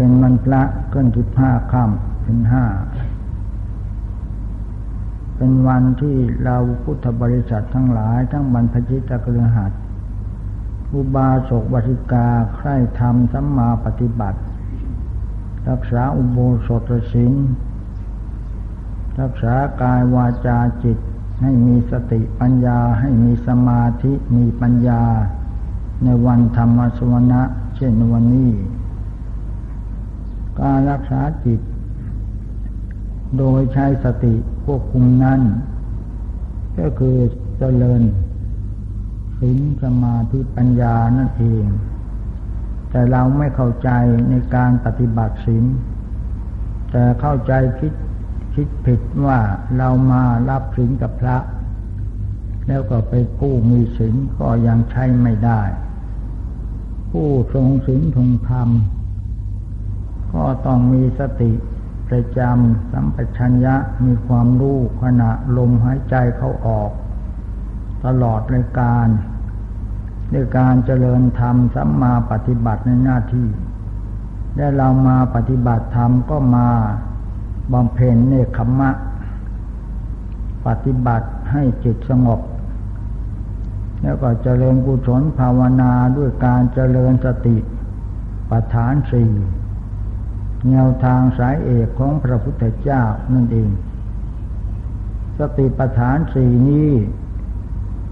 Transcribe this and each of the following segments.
เป็นวันพระขึ้นสิบห้าค่ำเป็นห้า เป็นวันที่เราพุทธบริษัททั้งหลาย ทั้งบรรพชิตกฤหัสอุบาสกบริกาใคร่ธรรมสัมมาปฏิบัติ รักษาอุโบสถศีลรักษากายวาจาจิตให้มีสติปัญญาให้มีสมาธิมีปัญญา ในวันธรรมสวนะเช่นวันนี้ การรักษาจิต โดยใช้สติควบคุมนั้น ก็คือเจริญศีลสมาธิปัญญานั่นเอง แต่เราไม่เข้าใจในการปฏิบัติศีลแต่เข้าใจคิดคิดผิดว่าเรามารับศีลกับพระ แล้วก็ไปกู้มีศีลก็ยังใช้ไม่ได้ ผู้ทรงศีลทรงธรรม ก็ต้องมีสติประจำสัมปชัญญะมีความรู้ขณะลมหายใจเขาออก ตลอดรายการด้วยการเจริญธรรมสัมมาปฏิบัติในหน้าที่และเรามาปฏิบัติธรรมก็มาบำเพ็ญเนคขมะ ปฏิบัติให้จิตสงบ แล้วก็เจริญกุศลภาวนาด้วยการเจริญสติปัฏฐานสี่ แนวทางสายเอกของพระพุทธเจ้านั่นเอง สติปัฏฐานสี่นี้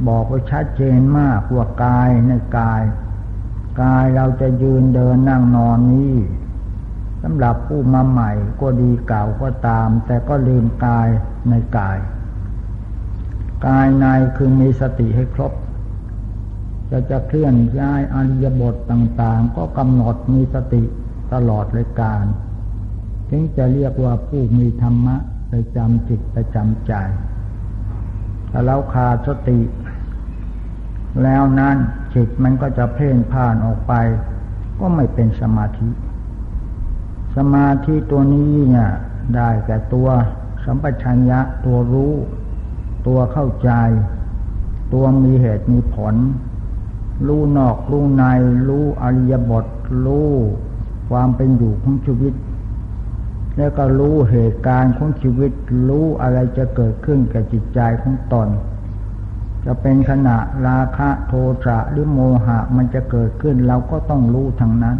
บอกไว้ชัดเจนมากว่ากายในกาย กายเราจะยืนเดินนั่งนอนนี้สำหรับผู้มาใหม่ก็ดีเก่าก็ตาม แต่ก็ลืมกายในกาย กายในคือมีสติให้ครบ จะจะเคลื่อนย้ายอริยบทต่างๆ ก็กำหนดมีสติ ตลอดเลยการถึงจะเรียกว่าผู้มีธรรมะประจำจิตประจำใจถ้าเราขาดสติ แล้วนั้นจิตมันก็จะเพ่นผ่านออกไป ก็ไม่เป็นสมาธิ สมาธิตัวนี้เนี่ยได้แก่ตัวสัมปชัญญะตัวรู้ ตัวเข้าใจ ตัวมีเหตุมีผล รู้นอกรู้ใน รู้อริยบท รู้ ความเป็นอยู่ของชีวิต แล้วก็รู้เหตุการณ์ของชีวิต รู้อะไรจะเกิดขึ้นกับจิตใจของตน จะเป็นขณะราคะโทสะหรือโมหะมันจะเกิดขึ้นเราก็ต้องรู้ทั้งนั้น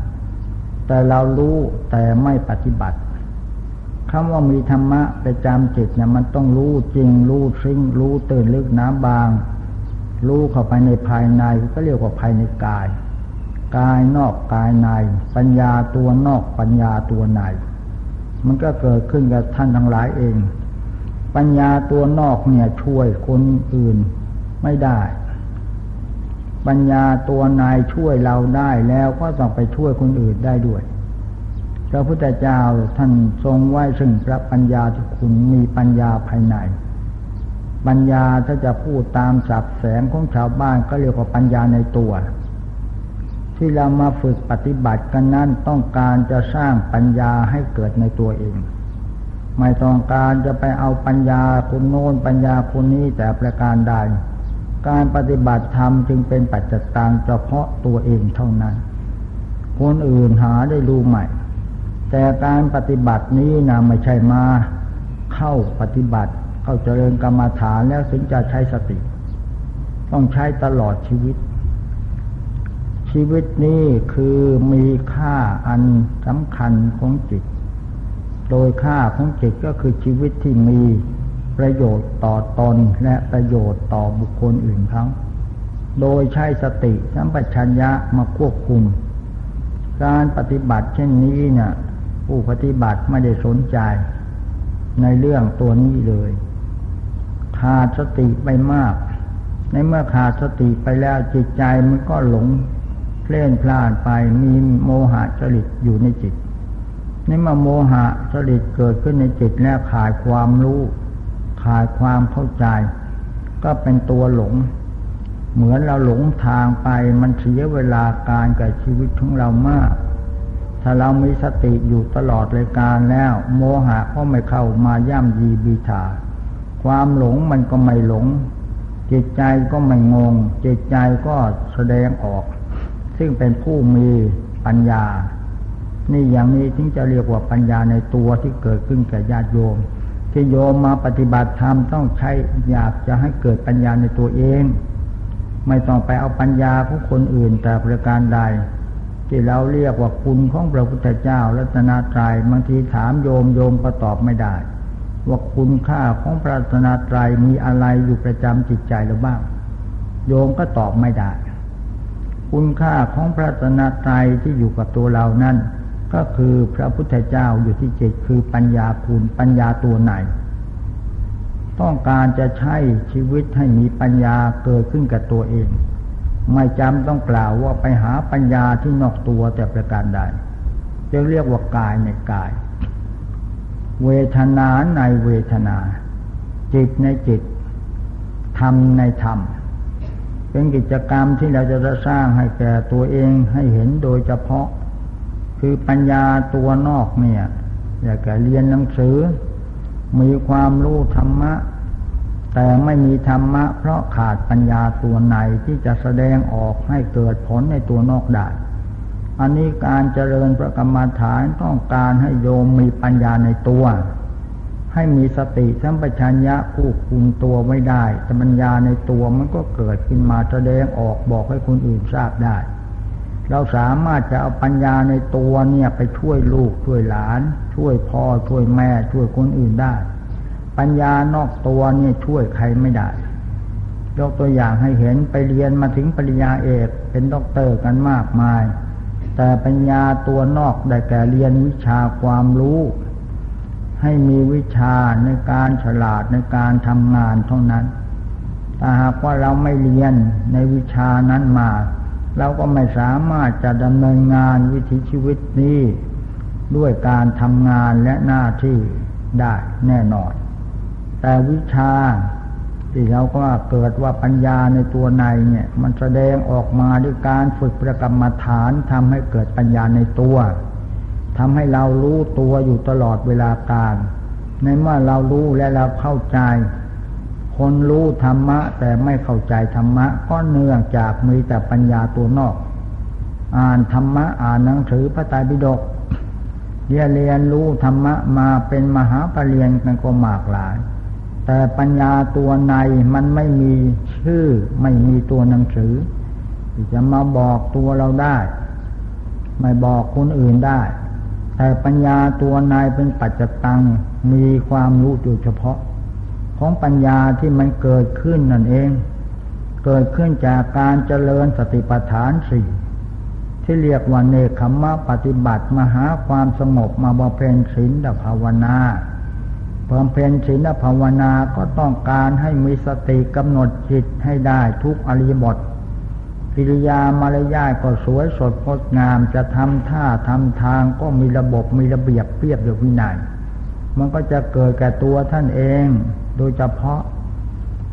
แต่เรารู้แต่ไม่ปฏิบัติคำว่ามีธรรมะประจำจิตเนี่ยมันต้องรู้จริง รู้ซึ้งรู้ตื่นลึกน้ำบาง รู้เข้าไปในภายในก็เรียกว่าภายในกาย กายนอกกายใน ปัญญาตัวนอกปัญญาตัวใน มันก็เกิดขึ้นกับท่านทั้งหลายเอง ปัญญาตัวนอกเนี่ยช่วยคนอื่นไม่ได้ ปัญญาตัวนายช่วยเราได้แล้วก็ต้องไปช่วยคนอื่นได้ด้วยพระพุทธเจ้าท่านทรงไว้ซึ่งพระปัญญาที่คุณมีปัญญาภายใน ปัญญาถ้าจะพูดตามสับแสงของชาวบ้านก็เรียกว่าปัญญาในตัว ที่เรามาฝึกปฏิบัติกันนั้นต้องการจะสร้างปัญญาให้เกิดในตัวเอง ไม่ต้องการจะไปเอาปัญญาคุณโน้นปัญญาคุณนี้แต่ประการใดการปฏิบัติธรรมจึงเป็นปัจจตังเฉพาะตัวเองเท่านั้น คนอื่นหาได้รู้ใหม่ แต่การปฏิบัตินี้นะไม่ใช่มา เข้าปฏิบัติ เข้าเจริญกรรมฐานแล้วถึงจะใช้สติ ต้องใช้ตลอดชีวิต ชีวิตนี้คือมีค่าอันสำคัญของจิต โดยค่าของจิตก็คือชีวิตที่มีประโยชน์ต่อตนและประโยชน์ต่อบุคคลอื่นเขาโดยใช้สติสัมปชัญญะมาควบคุม การปฏิบัติเช่นนี้เนี่ยผู้ปฏิบัติไม่ได้สนใจ ในเรื่องตัวนี้เลย ขาดสติไปมาก ในเมื่อขาดสติไปแล้วจิตใจมันก็หลง เพล่นพลาดไปมีโมหะจริตอยู่ในจิตในเมื่อโมหะจริตเกิดขึ้นในจิตแล้วขาดความรู้ขาดความเข้าใจ ก็เป็นตัวหลง เหมือนเราหลงทางไปมันเสียเวลาการกับชีวิตของเรามาก ถ้าเรามีสติอยู่ตลอดรายการแล้ว โมหะก็ไม่เข้ามาย่ำยีบีชาความหลงมันก็ไม่หลง จิตใจก็ไม่งง จิตใจก็แสดงออก ซึ่งเป็นผู้มีปัญญา นี่อย่างนี้ถึงจะเรียกว่าปัญญาในตัวที่เกิดขึ้นแก่ญาติโยม ที่โยมมาปฏิบัติธรรมต้องใช้อยากจะให้เกิดปัญญาในตัวเอง ไม่ต้องไปเอาปัญญาของคนอื่นแต่ประการใด ที่เราเรียกว่าคุณของพระพุทธเจ้ารัตนาตรายบางทีถามโยมโยมก็ตอบไม่ได้ ว่าคุณค่าของพระรัตนาตรายมีอะไรอยู่ประจำจิตใจหรือบ้าง โยมก็ตอบไม่ได้ คุณค่าของพระรัตนตรายที่อยู่กับตัวเรานั้น ก็คือพระพุทธเจ้าอยู่ที่จิตคือปัญญาคุณปัญญาตัวไหน ต้องการจะใช้ชีวิตให้มีปัญญาเกิดขึ้นกับตัวเอง ไม่จำต้องกล่าวว่าไปหาปัญญาที่นอกตัวแต่ประการใดจะเรียกว่ากายในกาย เวทนาในเวทนา จิตในจิตธรรมในธรรม เป็นกิจกรรมที่เราจะสร้างให้แก่ตัวเองให้เห็นโดยเฉพาะ คือปัญญาตัวนอกเนี่ยอยากจะเรียนหนังสือ มีความรู้ธรรมะ แต่ไม่มีธรรมะ เพราะขาดปัญญาตัวในที่จะแสดงออกให้เกิดผลในตัวนอกได้อันนี้การเจริญพระกรรมฐานต้องการให้โยมมีปัญญาในตัว ให้มีสติสัมปชัญญะควบคุมตัวไว้ได้แต่ปัญญาในตัวมันก็เกิดขึ้นมาแสดงออกบอกให้คนอื่นทราบได้ เราสามารถจะเอาปัญญาในตัวเนี่ยไปช่วยลูกช่วยหลาน ช่วยพ่อช่วยแม่ช่วยคนอื่นได้ ปัญญานอกตัวเนี่ยช่วยใครไม่ได้ ยกตัวอย่างให้เห็นไปเรียนมาถึงปริญญาเอกเป็นด็อกเตอร์กันมากมาย แต่ปัญญาตัวนอกได้แก่เรียนวิชาความรู้ ให้มีวิชาในการฉลาดในการทำงานเท่านั้น แต่หากว่าเราไม่เรียนในวิชานั้นมา เราก็ไม่สามารถจะดำเนินงานวิถีชีวิตนี้ ด้วยการทำงานและหน้าที่ได้แน่นอน แต่วิชาที่เราก็เกิดว่าปัญญาในตัวในเนี่ยมันแสดงออกมาด้วยการฝึกประกรรมฐานทำให้เกิดปัญญาในตัว ทำให้เรารู้ตัวอยู่ตลอดเวลาการ ในเมื่อเรารู้และเราเข้าใจ คนรู้ธรรมะ แต่ไม่เข้าใจธรรมะ ก็เนื่องจากมีแต่ปัญญาตัวนอก อ่านธรรมะอ่านหนังสือพระไตรปิฎกเรียนเรียนรู้ธรรมะมาเป็นมหาปรริญญาก็มากหลาย แต่ปัญญาตัวในมันไม่มีชื่อไม่มีตัวหนังสือที่จะมาบอกตัวเราได้ ไม่บอกคนอื่นได้ แต่ปัญญาตัวในเป็นปัจจตังมีความรู้โดยเฉพาะ ของปัญญาที่มันเกิดขึ้นนั่นเอง เกิดขึ้นจากการเจริญสติปัฏฐานสี่ที่เรียกว่าเนคขมะปฏิบัติมาหาความสงบมาบำเพ็ญศีลภาวนาบำเพ็ญศีลภาวนาก็ต้องการให้มีสติกำหนดจิตให้ได้ทุกอริบท กิริยามารยาทก็สวยสดงดงามจะทำท่าทำทางก็มีระบบมีระเบียบเรียบอยู่วินัยมันก็จะเกิดแก่ตัวท่านเอง โดยเฉพาะ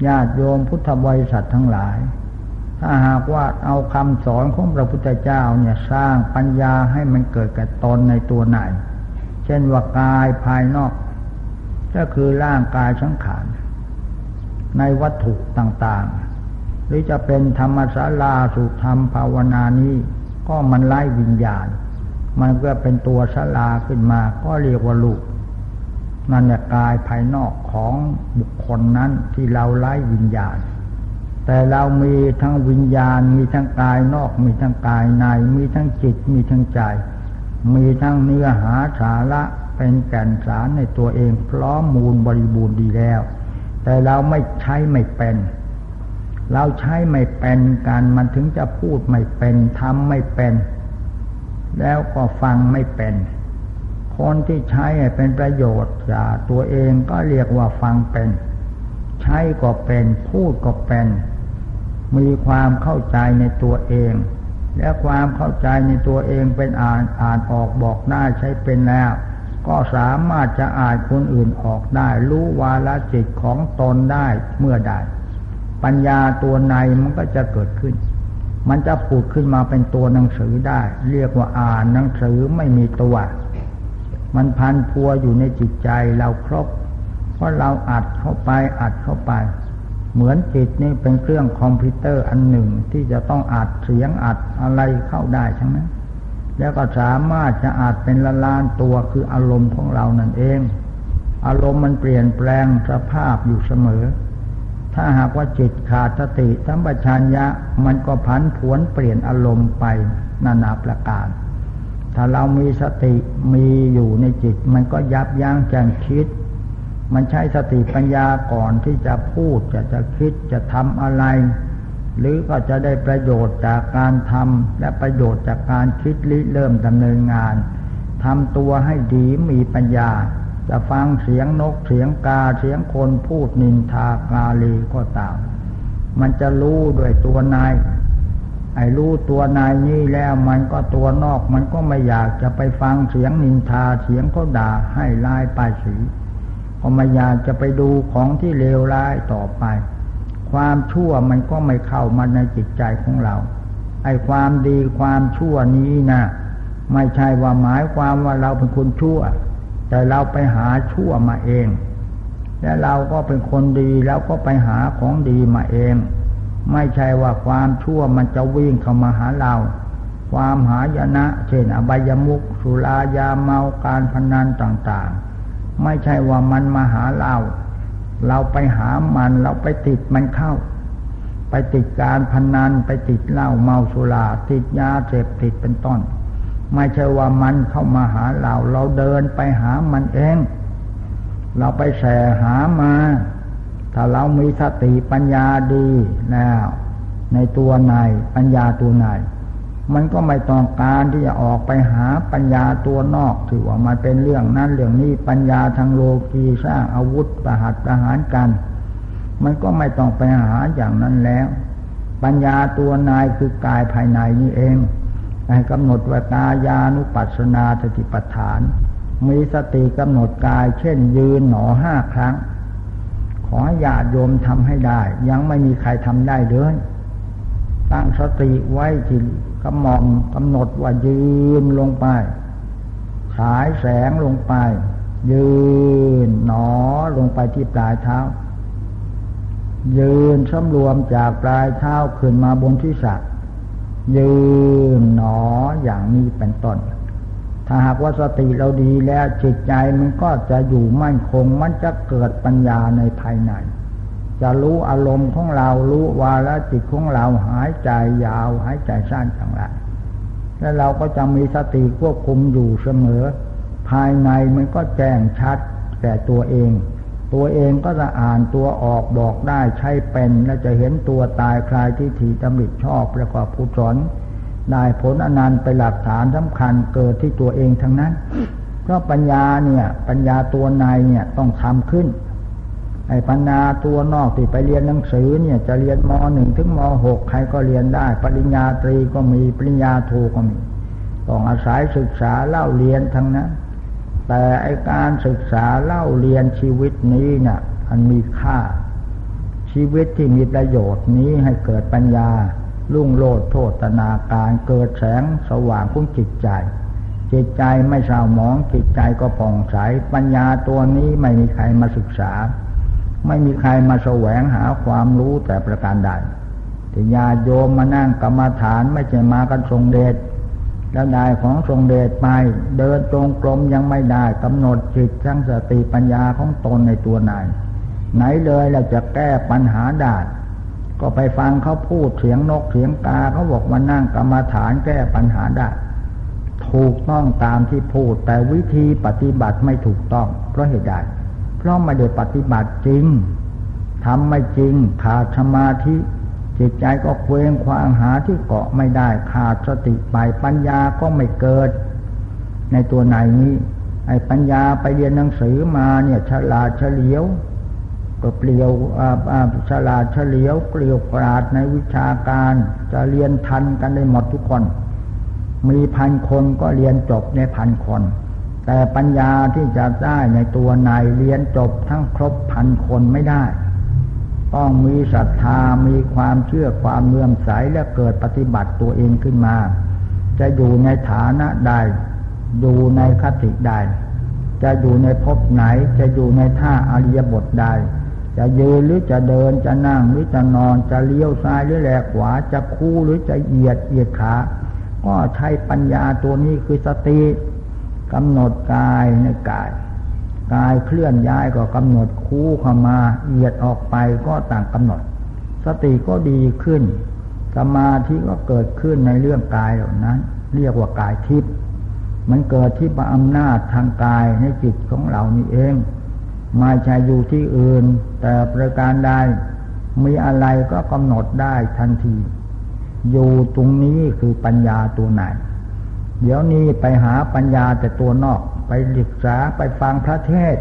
ญาติโยมพุทธบริษัททั้งหลาย ถ้าหากว่าเอาคำสอนของพระพุทธเจ้าเนี่ยสร้างปัญญาให้มันเกิดแกับตนในตัวไหน เช่นว่ากายภายนอก ก็คือร่างกายสังขาร ในวัตถุต่างๆ หรือจะเป็นธรรมศาลาสุธรรมภาวนานี้ก็มันไล่วิญญาณ มันก็เป็นตัวศาลาขึ้นมา ก็เรียกว่าลูกนั่นแหละกายภายนอกของบุคคลนั้นที่เราไล่วิญญาณ แต่เรามีทั้งวิญญาณ มีทั้งกายนอก มีทั้งกายใน มีทั้งจิต มีทั้งใจ มีทั้งเนื้อหาสาระเป็นแก่นสารในตัวเองพร้อมมูลบริบูรณ์ดีแล้ว แต่เราไม่ใช้ไม่เป็น เราใช้ไม่เป็นการมันถึงจะพูดไม่เป็นทำไม่เป็น แล้วก็ฟังไม่เป็นคนที่ใช้เป็นประโยชน์จากตัวเองก็เรียกว่าฟังเป็น ใช้ก็เป็นพูดก็เป็น มีความเข้าใจในตัวเอง และความเข้าใจในตัวเองเป็นอ่านอ่านออกบอกได้ใช้เป็นแล้ว ก็สามารถจะอ่านคนอื่นออกได้ รู้วาลจิตของตนได้เมื่อใด ปัญญาตัวในมันก็จะเกิดขึ้น มันจะผุดขึ้นมาเป็นตัวหนังสือได้ เรียกว่าอ่านหนังสือไม่มีตัว มันพันพัวอยู่ในจิตใจเราครบ เพราะเราอัดเข้าไปอัดเข้าไป เหมือนจิตนี่เป็นเครื่องคอมพิวเตอร์อันหนึ่งที่จะต้องอัดเสียงอัดอะไรเข้าได้ใช่ไหมแล้วก็สามารถจะอาจเป็นละลานตัวคืออารมณ์ของเรานั่นเอง อารมณ์มันเปลี่ยนแปลงสภาพอยู่เสมอ ถ้าหากว่าจิตขาดสติสัมปชัญญะมันก็ผันผวนเปลี่ยนอารมณ์ไปนานาประการ ถ้าเรามีสติมีอยู่ในจิต มันก็ยับยั้งแจงคิด มันใช้สติปัญญาก่อนที่จะพูดจะจะคิดจะทำอะไร หรือก็จะได้ประโยชน์จากการทำและประโยชน์จากการคิดริเริ่มดำเนินงานทำตัวให้ดีมีปัญญา จะฟังเสียงนกเสียงกาเสียงคนพูดนินทากาลีก็ตาม มันจะรู้ด้วยตัวนาย ไอ้รู้ตัวนายนี่แล้วมันก็ตัวนอก มันก็ไม่อยากจะไปฟังเสียงนินทาเสียงเขาด่าให้ลายป้ายสีก็ไม่อยากจะไปดูของที่เลวร้ายต่อไป ความชั่วมันก็ไม่เข้ามาในจิตใจของเรา ไอ้ความดีความชั่วนี้นะไม่ใช่ว่าหมายความว่าเราเป็นคนชั่ว แต่เราไปหาชั่วมาเอง และเราก็เป็นคนดีแล้วก็ไปหาของดีมาเอง ไม่ใช่ว่าความชั่วมันจะวิ่งเข้ามาหาเรา ความหายนะเช่นอบายมุกสุรายาเมาการพนันต่างๆ ไม่ใช่ว่ามันมาหาเรา เราไปหามันเราไปติดมันเข้า ไปติดการพนันไปติดเหล้าเมาสุราติดยาเสพติดเป็นต้น ไม่ใช่ว่ามันเข้ามาหาเรา เราเดินไปหามันเอง เราไปแสหามา ถ้าเรามีสติปัญญาดีแล้วในตัวนายปัญญาตัวนายมันก็ไม่ต้องการที่จะออกไปหาปัญญาตัวนอกถือว่ามาเป็นเรื่องนั้นเรื่องนี้ปัญญาทางโลกีสร้างอาวุธประหัตประหารกัน มันก็ไม่ต้องไปหาอย่างนั้นแล้ว ปัญญาตัวนายคือกายภายในนี่เอง ให้กำหนดวตายานุปัสสนาสติปัฏฐาน มีสติกำหนดกาย เช่นยืนหนอห้าครั้ง ขอญาติโยมทำให้ได้ ยังไม่มีใครทำได้เลยตั้งสติไว้ที่กำมองกำหนดว่ายืนลงไป ฉายแสงลงไป ยืนหนอลงไปที่ปลายเท้า ยืนสำรวมจากปลายเท้าขึ้นมาบนที่สัก ยืนหนออย่างนี้เป็นต้น ถ้าหากว่าสติเราดีแล้วจิตใจมันก็จะอยู่มั่นคง มันจะเกิดปัญญาในภายใน จะรู้อารมณ์ของเรารู้วาระจิตของเราหายใจยาว หายใจสั้นอย่างไรแล้วเราก็จะมีสติควบคุมอยู่เสมอ ภายในมันก็แจ้งชัดแต่ตัวเอง ตัวเองก็จะอ่านตัวออกบอกได้ใช้เป็น และจะเห็นตัวตายคลายที่ถีตำริชอบแล้วก็ผู้สอนได้ผลอนันต์ไปหลักฐานสำคัญเกิดที่ตัวเองทั้งนั้น เพราะปัญญาเนี่ยปัญญาตัวในเนี่ยต้องทำขึ้นไอ้ปัญญาตัวนอกที่ไปเรียนหนังสือเนี่ยจะเรียนมหนึ่งถึงมหกใครก็เรียนได้ ปริญญาตรีก็มีปริญญาโทก็มี ต้องอาศัยศึกษาเล่าเรียนทั้งนั้น แต่ไอการศึกษาเล่าเรียนชีวิตนี้เนะ่ะมันมีค่า ชีวิตที่มีประโยชน์นี้ให้เกิดปัญญาลุ่งโลดโทษนาการเกิดแสงสว่างของจิตใจ จิตใจไม่เศร้าหมองจิตใจก็ผ่องใสปัญญาตัวนี้ไม่มีใครมาศึกษา ไม่มีใครมาแสวงหาความรู้แต่ประการใดที่ญาโยมมานั่งกรรมฐานไม่ใช่มากันทรงเดช แล้วได้ของทรงเดชไป เดินตรงกลมยังไม่ได้กำหนดจิตทั้งสติปัญญาของตนในตัวนายไหนเลยเราจะแก้ปัญหาได้ก็ไปฟังเขาพูดเสียงนกเสียงกาเขาบอกมานั่งกรรมฐานแก้ปัญหาได้ถูกต้องตามที่พูด แต่วิธีปฏิบัติไม่ถูกต้อง เพราะเหตุใดเพราะไม่ได้ปฏิบัติจริงทำไม่จริงขาดสมาธิ จิตใจก็เคว้งคว้างหาที่เกาะไม่ได้ขาดสติไปปัญญาก็ไม่เกิด ในตัวไหนนี้ ไอ้ปัญญาไปเรียนหนังสือมาเนี่ยฉลาดเฉลียว ก็เปลี่ยวฉลาดเฉลียวเปลี่ยวปราดในวิชาการ จะเรียนทันกันได้หมดทุกคน มีพันคนก็เรียนจบในพันคน แต่ปัญญาที่จะได้ในตัวนายเรียนจบทั้งครบพันคนไม่ได้ ต้องมีศรัทธามีความเชื่อความเมื่อมใสและเกิดปฏิบัติตัวเองขึ้นมา จะอยู่ในฐานะใดอยู่ในคติใดจะอยู่ในภพไหนจะอยู่ในท่าอริยบทใดจะยืนหรือจะเดินจะนั่งหรือจะนอนจะเลี้ยวซ้ายหรือแลขวาจะคู่หรือจะเหยียดเหยียดขาก็ใช้ปัญญาตัวนี้คือสติกำหนดกายในกาย กายเคลื่อนย้ายก็กำหนดคู่เข้ามาเอียดออกไปก็ต่างกำหนด สติก็ดีขึ้น สมาธิก็เกิดขึ้นในเรื่องกายเหล่านั้น เรียกว่ากายทิพย์มันเกิดที่อำนาจทางกายในจิตของเรานี่เองไม่ใช่อยู่ที่อื่น แต่ประการใดมีอะไรก็กำหนดได้ทันที อยู่ตรงนี้คือปัญญาตัวไหน เดี๋ยวนี้ไปหาปัญญาแต่ตัวนอก ไปศึกษาไปฟังพระเทศ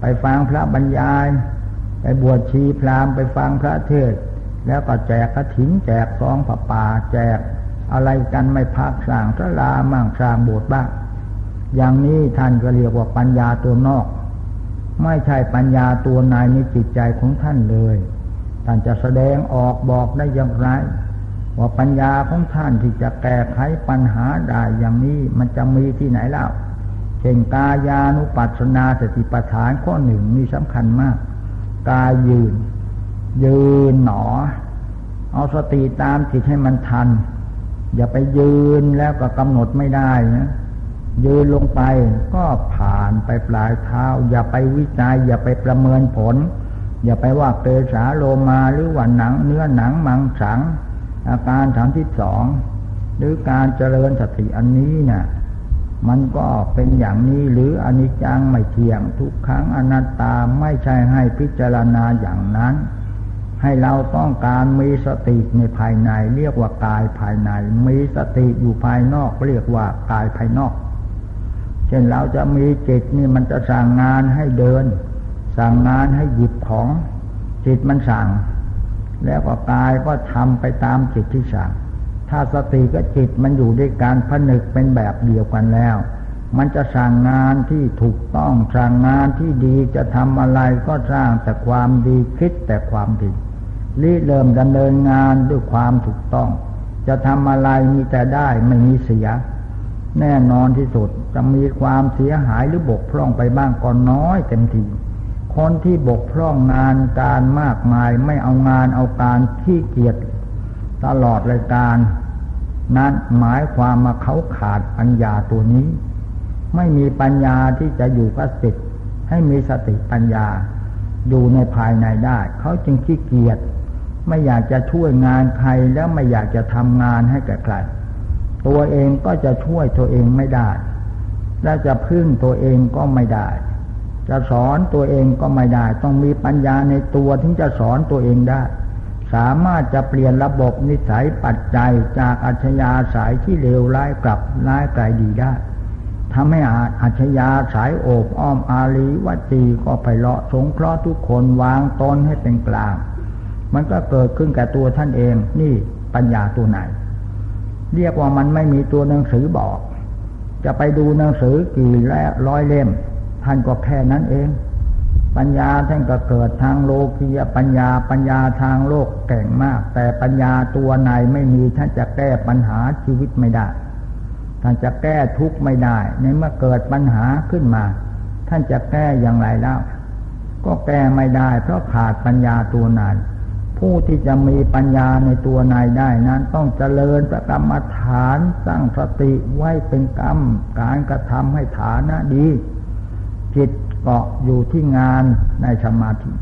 ไปฟังพระบรรยาย ไปบวชชีพรามไปฟังพระเทศ แล้วก็แจกกระถิ่นแจกซองผ้าป่าแจกอะไรกันไม่พักสร้างสลามั่งสร้างโบสถ์บ้างอย่างนี้ท่านก็เรียกว่าปัญญาตัวนอก ไม่ใช่ปัญญาตัวในในจิตใจของท่านเลย ท่านจะแสดงออกบอกได้อย่างไร ว่าปัญญาของท่านที่จะแก้ไขปัญหาได้อย่างนี้มันจะมีที่ไหนเล่า เช่นกายานุปัสสนาสติปัฏฐานข้อหนึ่งมีสำคัญมาก กายยืน ยืนหนอ เอาสติตามจิตให้มันทัน อย่าไปยืนแล้วก็กำหนดไม่ได้นะยืนลงไปก็ผ่านไปปลายเท้า อย่าไปวิจัย อย่าไปประเมินผล อย่าไปว่าเปสาโลมาหรือว่าหนัง เนื้อหนังมังสัง อาการฐานที่สอง หรือการเจริญสติอันนี้นะ่ะ มันก็เป็นอย่างนี้หรืออนิจจังไม่เที่ยงทุกครั้งอนัตตาไม่ใช่ให้พิจารณาอย่างนั้น ให้เราต้องการมีสติในภายในเรียกว่ากายภายใน มีสติอยู่ภายนอกเรียกว่ากายภายนอก เช่นเราจะมีจิตนี่มันจะสั่งงานให้เดิน สั่งงานให้หยิบของจิตมันสั่ง แล้วก็กายก็ทำไปตามจิตที่สั่ง ถ้าสติกับจิตมันอยู่ด้วยการผนึกเป็นแบบเดียวกันแล้ว มันจะสั่งงานที่ถูกต้องสั่งงานที่ดีจะทำอะไรก็สร้างแต่ความดีคิดแต่ความดีริเริ่มดำเนินงานด้วยความถูกต้อง จะทำอะไรมีแต่ได้ไม่มีเสีย แน่นอนที่สุดจะมีความเสียหายหรือบกพร่องไปบ้างก็น้อยเต็มทีคนที่บกพร่องงานการมากมายไม่เอางานเอาการที่เกียรติตลอดรายการ นั้นหมายความมาเขาขาดปัญญาตัวนี้ ไม่มีปัญญาที่จะอยู่กับสิทธิ์ให้มีสติปัญญา อยู่ในภายในได้ เขาจึงขี้เกียจไม่อยากจะช่วยงานใครแล้วไม่อยากจะทำงานให้แก่ใครตัวเองก็จะช่วยตัวเองไม่ได้ และจะพึ่งตัวเองก็ไม่ได้ จะสอนตัวเองก็ไม่ได้ ต้องมีปัญญาในตัวถึงจะสอนตัวเองได้ สามารถจะเปลี่ยนระบบนิสัยปัจจัยจากอัจฉริยะสายที่เลวร้ายกลับร้ายกลายดีได้ทำให้อาอัจฉริยะสายโอบอ้อมอารีวัตีก็ไปเลาะสงเคราะห์ทุกคนวางตนให้เป็นกลาง มันก็เกิดขึ้นกับตัวท่านเองนี่ปัญญาตัวไหน เรียกว่ามันไม่มีตัวหนังสือบอก จะไปดูหนังสือกี่และร้อยเล่ม ท่านก็แค่นั้นเอง ปัญญาท่านก็เกิดทางโลกียปัญญาปัญญาทางโลกแก่งมาก แต่ปัญญาตัวไหนไม่มีท่านจะแก้ปัญหาชีวิตไม่ได้ ท่านจะแก้ทุกข์ไม่ได้ ในเมื่อเกิดปัญหาขึ้นมา ท่านจะแก้อย่างไรแล้ว ก็แก้ไม่ได้ เพราะขาดปัญญาตัวนั้นผู้ที่จะมีปัญญาในตัวนายได้นั้น ต้องเจริญประกรรมฐานสร้างสติไว้เป็นกรรม การกระทำให้ฐานะดี จิต เกาะอยู่ที่งานในสมาธิ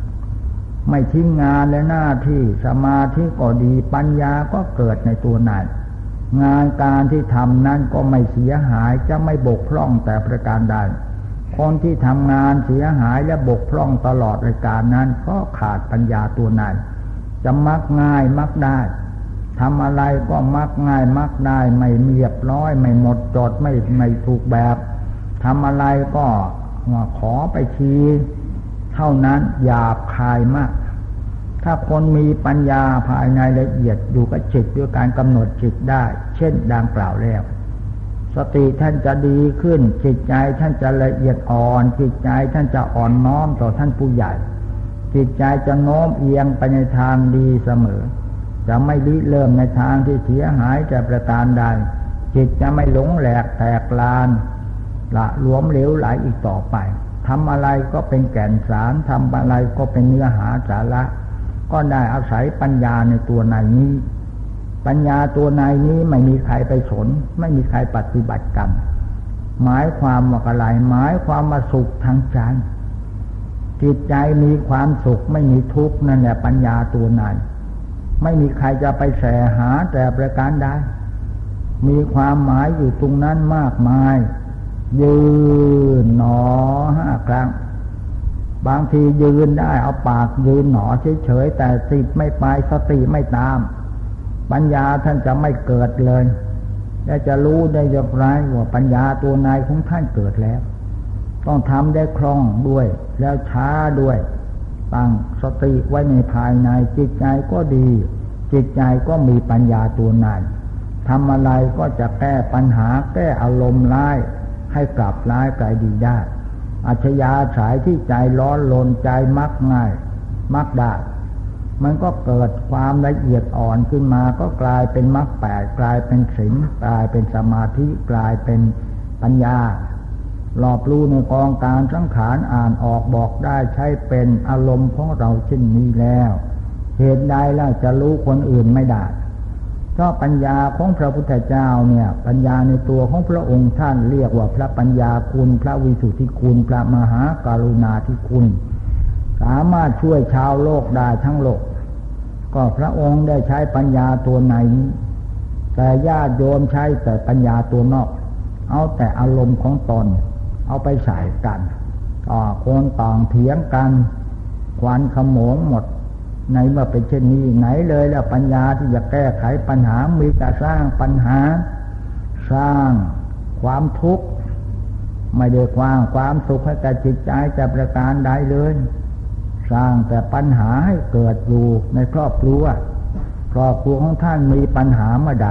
ไม่ทิ้งงานและหน้าที่สมาธิก็ดีปัญญาก็เกิดในตัวนายงานการที่ทำนั้นก็ไม่เสียหายจะไม่บกพร่องแต่ประการใดคนที่ทำงานเสียหายและบกพร่องตลอดรายการนั้นเพราะขาดปัญญาตัวนายจะมักง่ายมักได้ทำอะไรก็มักง่ายมักได้ ไม่เรียบร้อย ไม่หมดจดไม่ไม่ถูกแบบทำอะไรก็ ขอไปทีเท่านั้นหยาบคายมาก ถ้าคนมีปัญญาภายในละเอียดอยู่กับจิตด้วยการกำหนดจิตได้ เช่นดังกล่าวแล้ว สติท่านจะดีขึ้น จิตใจท่านจะละเอียดอ่อน จิตใจท่านจะอ่อนน้อมต่อท่านผู้ใหญ่ จิตใจจะโน้มเอียงไปในทางดีเสมอ จะไม่ริเริ่มในทางที่เสียหายจะประการใดจิตจะไม่หลงแหลกแตกลาน ละหลวมเหลวไหลอีกต่อไปทำอะไรก็เป็นแก่นสารทำอะไรก็เป็นเนื้อหาสาระ ก็ได้อาศัยปัญญาในตัวนายนี้ ปัญญาตัวในนี้ไม่มีใครไปสน ไม่มีใครปฏิบัติกรรมหมายความว่าอะไรหมายความมาสุขทางใจจิตใจมีความสุขไม่มีทุกข์นั่นแหละปัญญาตัวในไม่มีใครจะไปแสหาแต่ประการใดมีความหมายอยู่ตรงนั้นมากมาย ยืนหนอห้าครั้ง บางทียืนได้เอาปากยืนหนอเฉยๆแต่สิบไม่ไปสติไม่ตาม ปัญญาท่านจะไม่เกิดเลย และจะรู้ได้อย่างไรว่าปัญญาตัวนายของท่านเกิดแล้ว ต้องทำได้คล่องด้วย แล้วช้าด้วย ตั้งสติไว้ในภายในจิตใจก็ดี จิตใจก็มีปัญญาตัวนายทำอะไรก็จะแก้ปัญหาแก้อารมณ์ร้าย ให้กลับร้ายกลายดีได้ อัจยาสายที่ใจร้อนลนใจมักง่าย มักได้มันก็เกิดความละเอียดอ่อนขึ้นมาก็กลายเป็นมรรคแปดกลายเป็นศีลกลายเป็นสมาธิกลายเป็นปัญญาหลอบรู้ในกองการสังขารอ่านออกบอกได้ใช้เป็นอารมณ์ของเราเช่นนี้แล้ว เหตุใดแล้วจะรู้คนอื่นไม่ได้ เพราะปัญญาของพระพุทธเจ้าเนี่ย ปัญญาในตัวของพระองค์ท่านเรียกว่าพระปัญญาคุณ พระวิสุทธิคุณ พระมหาการุณาธิคุณ สามารถช่วยชาวโลกได้ทั้งโลก ก็พระองค์ได้ใช้ปัญญาตัวไหน แต่ญาติโยมใช้แต่ปัญญาตัวนอก เอาแต่อารมณ์ของตน เอาไปใส่กันต่อคนต่างเถียงกันควันขโมงหมด ในเมื่อเป็นเช่นนี้ไหนเลยแล้วปัญญาที่จะแก้ไขปัญหา มีแต่สร้างปัญหา สร้างความทุกข์ไม่ได้ควางความสุขให้แก่จิตใจจะประการใดเลย สร้างแต่ปัญหาให้เกิดอยู่ในครอบครัวครอบครัวของท่านมีปัญหาเมื่อใด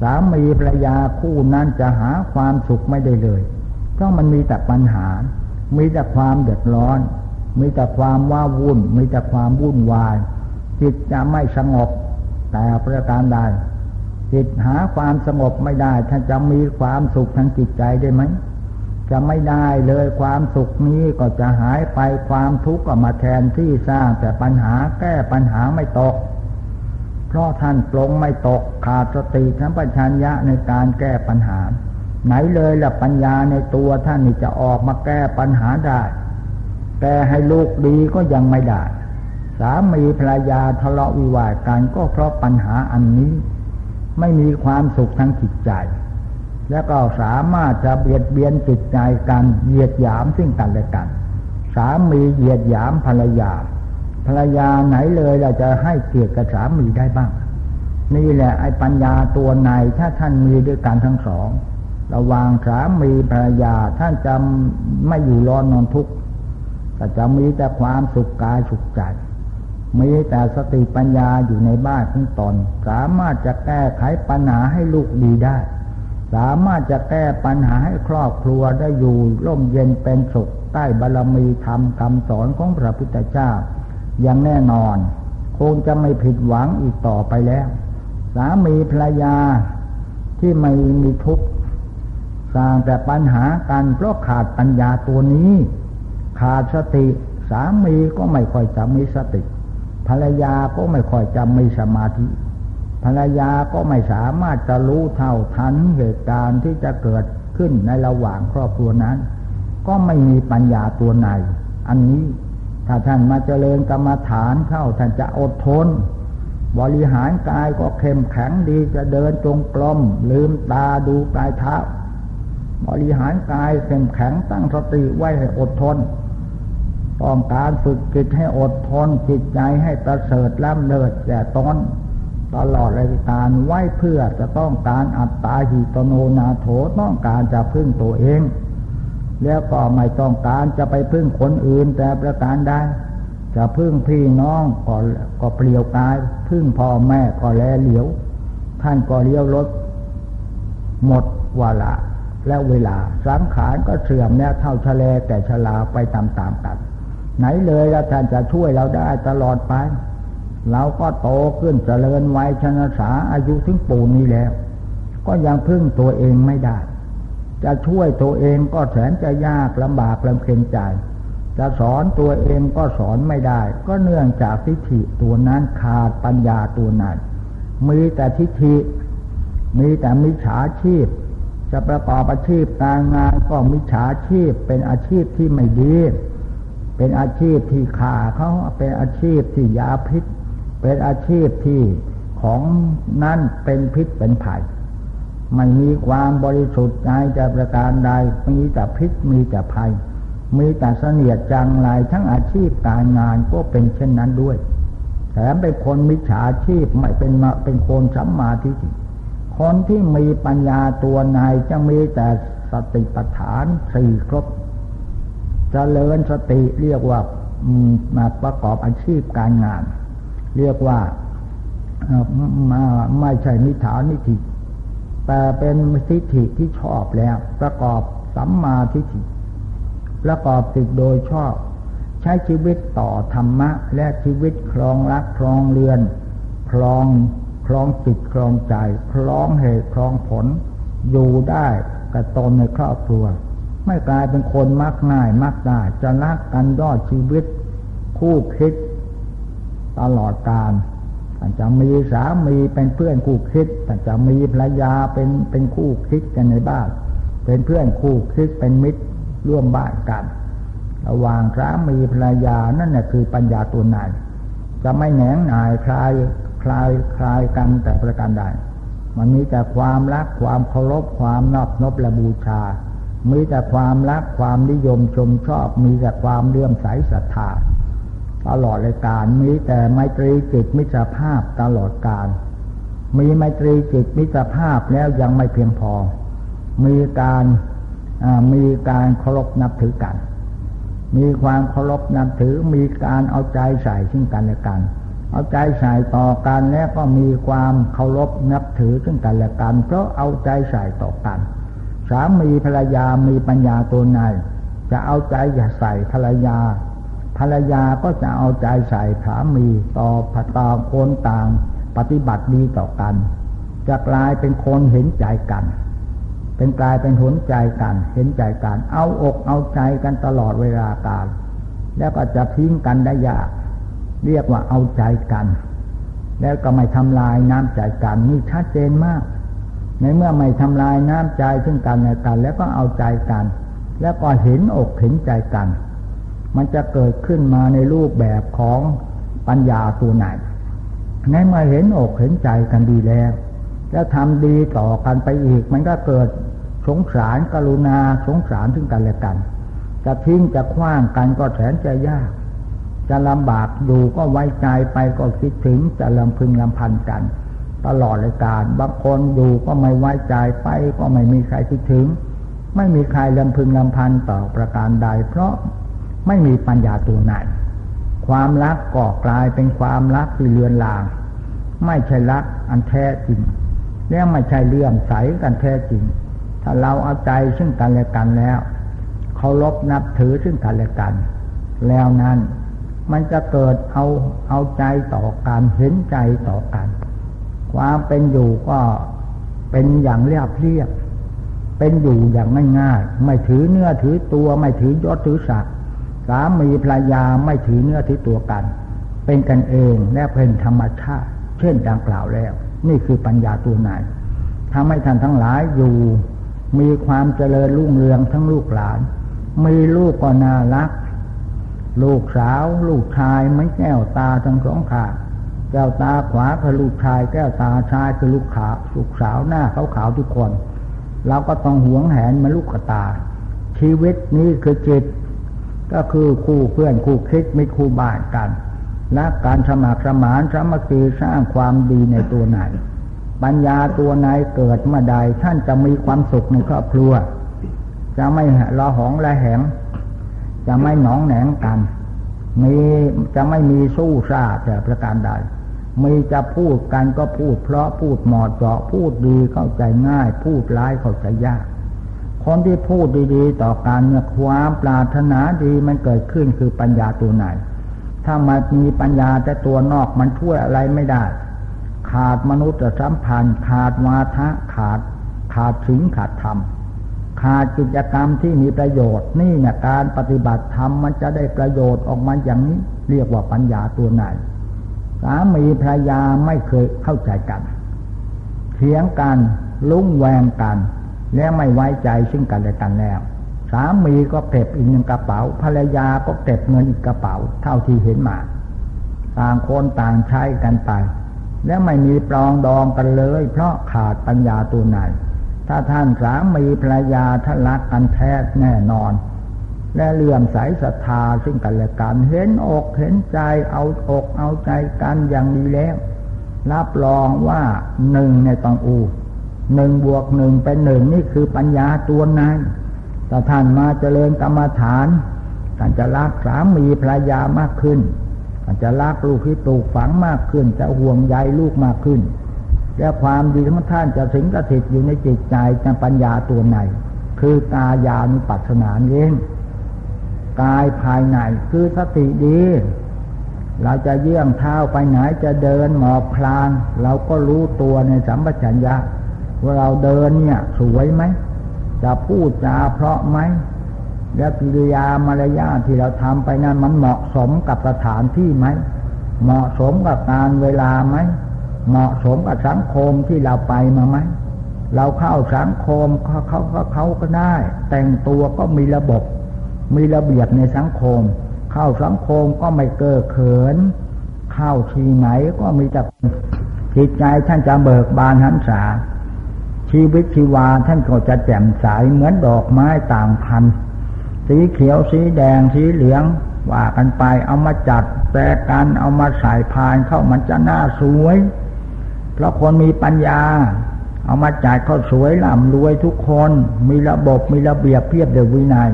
สามีภรรยาคู่นั้นจะหาความสุขไม่ได้เลยเพราะมันมีแต่ปัญหา มีแต่ความเดือดร้อน มีแต่ความว้าวุ่น มีแต่ความวุ่นวาย จิตจะไม่สงบ แต่ประการใดจิตหาความสงบไม่ได้ท่านจะมีความสุขทางจิตใจได้ไหมจะไม่ได้เลยความสุขนี้ก็จะหายไปความทุกข์ก็มาแทนที่สร้างแต่ปัญหาแก้ปัญหาไม่ตก เพราะท่านปลงไม่ตกขาดสติทั้งปัญญาในการแก้ปัญหา ไหนเลยละปัญญาในตัวท่านนี่จะออกมาแก้ปัญหาได้ แต่ให้ลูกดีก็ยังไม่ได้ สามีภรรยาทะเลาะวิวาทกันก็เพราะปัญหาอันนี้ ไม่มีความสุขทั้งจิตใจ แล้วก็สามารถจะเบียดเบียนจิตใจกันเหยียดหยามซึ่งกันและกัน สามีเหยียดหยามภรรยา ภรรยาไหนเลยเราจะให้เกียรติกับสามีได้บ้าง นี่แหละไอ้ปัญญาตัวในถ้าท่านมีด้วยกันทั้งสองระวางสามีภรรยาท่านจะไม่อยู่ร้อนนอนทุกข์ ก็จะมีแต่ความสุขกายสุขใจ มีแต่สติปัญญาอยู่ในบ้านของตน สามารถจะแก้ไขปัญหาให้ลูกดีได้ สามารถจะแก้ปัญหาให้ครอบครัวได้อยู่ร่มเย็นเป็นสุขใต้บารรมีธรรมคำสอนของพระพุทธเจ้า อย่างแน่นอน คงจะไม่ผิดหวังอีกต่อไปแล้ว สามีภรรยาที่ไม่มีทุกข์สร้างแต่ปัญหากันเพราะขาดปัญญาตัวนี้ ขาดสติสามีก็ไม่ค่อยจะมีสติ ภรรยาก็ไม่ค่อยจะมีสมาธิ ภรรยาก็ไม่สามารถจะรู้เท่าทันเหตุการณ์ที่จะเกิดขึ้นในระหว่างครอบครัวนั้น ก็ไม่มีปัญญาตัวไหน อันนี้ถ้าท่านมาเจริญกรรมฐานเข้าท่านจะอดทน บริหารกายก็เข้มแข็งดีจะเดินจงกรมลืมตาดูปลายเท้าบริหารกายเข้มแข็งตั้งสติไว้ให้อดทน ต้องการฝึกจิตให้อดทนจิตใจให้ประเสริฐล้ำเลิศแก่ตนตลอดรายการไว้เพื่อจะต้องการอัตตาหิตโนนาโถต้องการจะพึ่งตัวเอง แล้วก็ไม่ต้องการจะไปพึ่งคนอื่นแต่ประการใดจะพึ่งพี่น้องก็ก็เปลี่ยวกาย พึ่งพ่อแม่ก็แลเหลียว ท่านก็เลี้ยวรถหมดวาระและเวลาสังขารก็เสื่อมเนี่ยเท่าชะเลแต่ชะลาไปตามๆกัน ไหนเลยแล้วท่านจะช่วยเราได้ตลอดไป เราก็โตขึ้นเจริญวัยชนะสาอายุถึงปูนี้แล้ว ก็ยังพึ่งตัวเองไม่ได้ จะช่วยตัวเองก็แสนจะยากลำบากลำเค็ญใจ จะสอนตัวเองก็สอนไม่ได้ ก็เนื่องจากทิฏฐิตัวนั้นขาดปัญญาตัวนั้น มีแต่ทิฏฐิ มีแต่มิจฉาชีพ จะประกอบอาชีพการงานก็มิจฉาชีพเป็นอาชีพที่ไม่ดี เป็นอาชีพที่ขาเขาเป็นอาชีพที่ยาพิษ เป็นอาชีพที่ของนั่นเป็นพิษเป็นภัยไม่มีความบริสุทธิ์ใจจะประการใดมีแต่พิษมีแต่ภัย มีแต่เสนียดจังไรทั้งอาชีพการงานก็เป็นเช่นนั้นด้วยแถมเป็นคนมิจฉาชีพไม่เป็นมาเป็นคนสัมมาทิฏฐิคนที่มีปัญญาตัวนายจะมีแต่สติปัฏฐานสี่ครบ จเจริญสติเรียกว่ามาประกอบอาชีพการงาน เรียกว่ามาไม่ใช่มิจฉานิฐิแต่เป็นทิฏฐิที่ชอบแล้ว ประกอบสัมมาทิฏฐิประกอบติดโดยชอบ ใช้ชีวิตต่อธรรมะ และชีวิตครองรักครองเรือน ครองครองจิตครองใจ ครองเหตุครองผล อยู่ได้กับตนในครอบครัว ไม่กลายเป็นคนมักง่ายมักได้จะรักกันยอดชีวิต คู่คิด ตลอดกาลท่านจะมีสามีเป็นเพื่อนคู่คิดท่านจะมีภรรยาเป็นเป็นคู่คิดกันในบ้าน เป็นเพื่อนคู่คิดเป็นมิตรร่วมบ้านกัน ระหว่างสามีภรรยานั่นแหละคือปัญญาตัวไหนจะไม่แหนงหน่ายคลายคลายคลายกันแต่ประการใดมันมีแต่ความรักความเคารพความนอบนบและบูชา มีแต่ความรักความนิยมชมชอบ มีแต่ความเลื่อมใสศรัทธาตลอดเลยการมีแต่ไมตรีจิตมิตรภาพตลอดการ มีไมตรีจิตมิตรภาพแล้วยังไม่เพียงพอ มีการมีการเคารพนับถือกัน มีความเคารพนับถือมีการเอาใจใส่ซึ่งกันและกัน เอาใจใส่ต่อกันแล้วก็มีความเคารพนับถือซึ่งกันและกันเพราะเอาใจใส่ต่อกัน สามีภรรยามีปัญญาตัวนายจะเอาใจใส่ภรรยา ภรรยาก็จะเอาใจใส่สามีต่อผตาคนต่าง ปฏิบัติดีต่อกัน จะกลายเป็นคนเห็นใจกัน เป็นกลายเป็นหนใจกัน เห็นใจกัน เอาอกเอาใจกันตลอดเวลาการ แล้วก็จะทิ้งกันได้ยาก เรียกว่าเอาใจกัน แล้วก็ไม่ทำลายน้ำใจกันนี่ชัดเจนมาก ในเมื่อไม่ทำลายน้ำใจซึ่งกันและกัน แล้วก็เอาใจกัน แล้วก็เห็นอกเห็นใจกัน มันจะเกิดขึ้นมาในรูปแบบของปัญญาตัวไหน ในเมื่อเห็นอกเห็นใจกันดีแล้ว แล้วทำดีต่อกันไปอีก มันก็เกิดสงสารกรุณาสงสารถึงกันและกัน จะทิ้งจะคว้างกันก็แสนจะยาก จะลำบากอยู่ก็ไว้ใจไปก็คิดถึงจะลำพึงลำพันกัน ตลอดเลยการบางคนอยู่ก็ไม่ไว้ใจไปก็ไม่มีใครคิดถึง ไม่มีใครลำพึงลำพันต่อประการใด เพราะไม่มีปัญญาตัวไหน ความรักก็กลายเป็นความรักที่เลือนลาง ไม่ใช่รักอันแท้จริงแล้วไม่ใช่เลื่อมใสกันแท้จริง ถ้าเราเอาใจซึ่งกันและกันแล้วเคารพนับถือซึ่งกันและกัน แล้วนั้นมันจะเกิดเอาเอาใจต่อกันเห็นใจต่อกัน ความเป็นอยู่ก็เป็นอย่างเรียบเรียบ เป็นอยู่อย่างง่ายๆ ไม่ถือเนื้อถือตัวไม่ถือยศถือศักดิ์สามีภรรยาไม่ถือเนื้อถือตัวกัน เป็นกันเองและเป็นธรรมชาติ เช่นดังกล่าวแล้ว นี่คือปัญญาตัวไหนทำให้ท่านทั้งหลายอยู่ มีความเจริญรุ่งเรืองทั้งลูกหลาน มีลูกก็น่ารัก ลูกสาว ลูกชายไม่แก้วตาทั้งสองขา แก้วตาขวาคือลูกชาย แก้วตาชายคือลูกขาลูกสาวหน้าขาวขาวทุกคนเราก็ต้องหวงแหนมาลูกตา ชีวิตนี้คือจิต ก็คือคู่เพื่อนคู่คิดไม่คู่บ้านกัน และการสมัครสมานสมัคคีสร้างความดีในตัวไหน ปัญญาตัวไหนเกิดเมื่อใดท่านจะมีความสุขในครอบครัว จะไม่ละหองละแหง จะไม่หนองแหนงกันมีจะไม่มีสู้ซาแต่ประการใด มีจะพูดกันก็พูดเพราะพูดหมอดเจาะพูดดีเข้าใจง่าย พูดร้ายเข้าใจยาก คนที่พูดดีๆ ต่อการเนี่ยความปรารถนาดีมันเกิดขึ้นคือปัญญาตัวไหน ถ้ามันมีปัญญาแต่ตัวนอกมันช่วยอะไรไม่ได้ ขาดมนุษย์สัมพันธ์ ขาดวาทะขาด ขาดถึงขาดธรรมขาดกิจกรรมที่มีประโยชน์นี่เนี่ยการปฏิบัติธรรมมันจะได้ประโยชน์ออกมาอย่างนี้ เรียกว่าปัญญาตัวไหน สามีภรรยาไม่เคยเข้าใจกันเถียงกันลุ้งแวงกัน และไม่ไว้ใจซึ่งกันและกันแล้ว สามีก็เก็บอีกหนึ่งกระเป๋า ภรรยาก็เก็บเงินอีกกระเป๋า เท่าที่เห็นมา ต่างคนต่างใช้กันไป และไม่มีปลองดองกันเลย เพราะขาดปัญญาตัวไหนถ้าท่านสามีภรรยาท่านรักกันแท้แน่นอน และเลื่อมใสศรัทธาซึ่งกันและกันเห็นอกเห็นใจเอาอกเอาใจกันอย่างดีแล้ว รับรองว่าหนึ่งในตองอูหนึ่งบวกหนึ่งเป็นหนึ่งนี่คือปัญญาตัวนั้นแต่ท่านมาเจริญกรรมฐานท่านจะรักสามีภรรยามากขึ้นท่านจะรักลูกที่ตูกฝังมากขึ้น จะห่วงใยลูกมากขึ้น และความดีของท่านจะสิงกถิตอยู่ในจิตใจจะปัญญาตัวไหนคือกายานุปัสสนาเอง กายภายในคือสติดี เราจะเยื่องเท้าไปไหนจะเดินหมอบคลานเราก็รู้ตัวในสัมปชัญญะว่าเราเดินเนี่ยสวยไหมจะพูดจาเพราะไหมและกิริยามารยาที่เราทำไปนั้นมันเหมาะสมกับสถานที่ไหม เหมาะสมกับการเวลาไหม เหมาะสมกับสังคมที่เราไปมาไหม เราเข้าสังคมเขาเขาเขาก็ได้ แต่งตัวก็มีระบบ มีระเบียบในสังคม เข้าสังคมก็ไม่เก้อเขิน เข้าทีไหนก็มีแต่จิตใจท่านจะเบิกบานหันษา ชีวิตชีวาท่านก็จะแจ่มใสเหมือนดอกไม้ต่างพันสีเขียวสีแดงสีเหลืองว่ากันไปเอามาจัดแต่กันเอามาใส่พานเข้ามันจะน่าสวย เพราะคนมีปัญญา เอามาจัดเขาสวยล่ำรวยทุกคนมีระบบมีระเบียบเพียบเดวินัย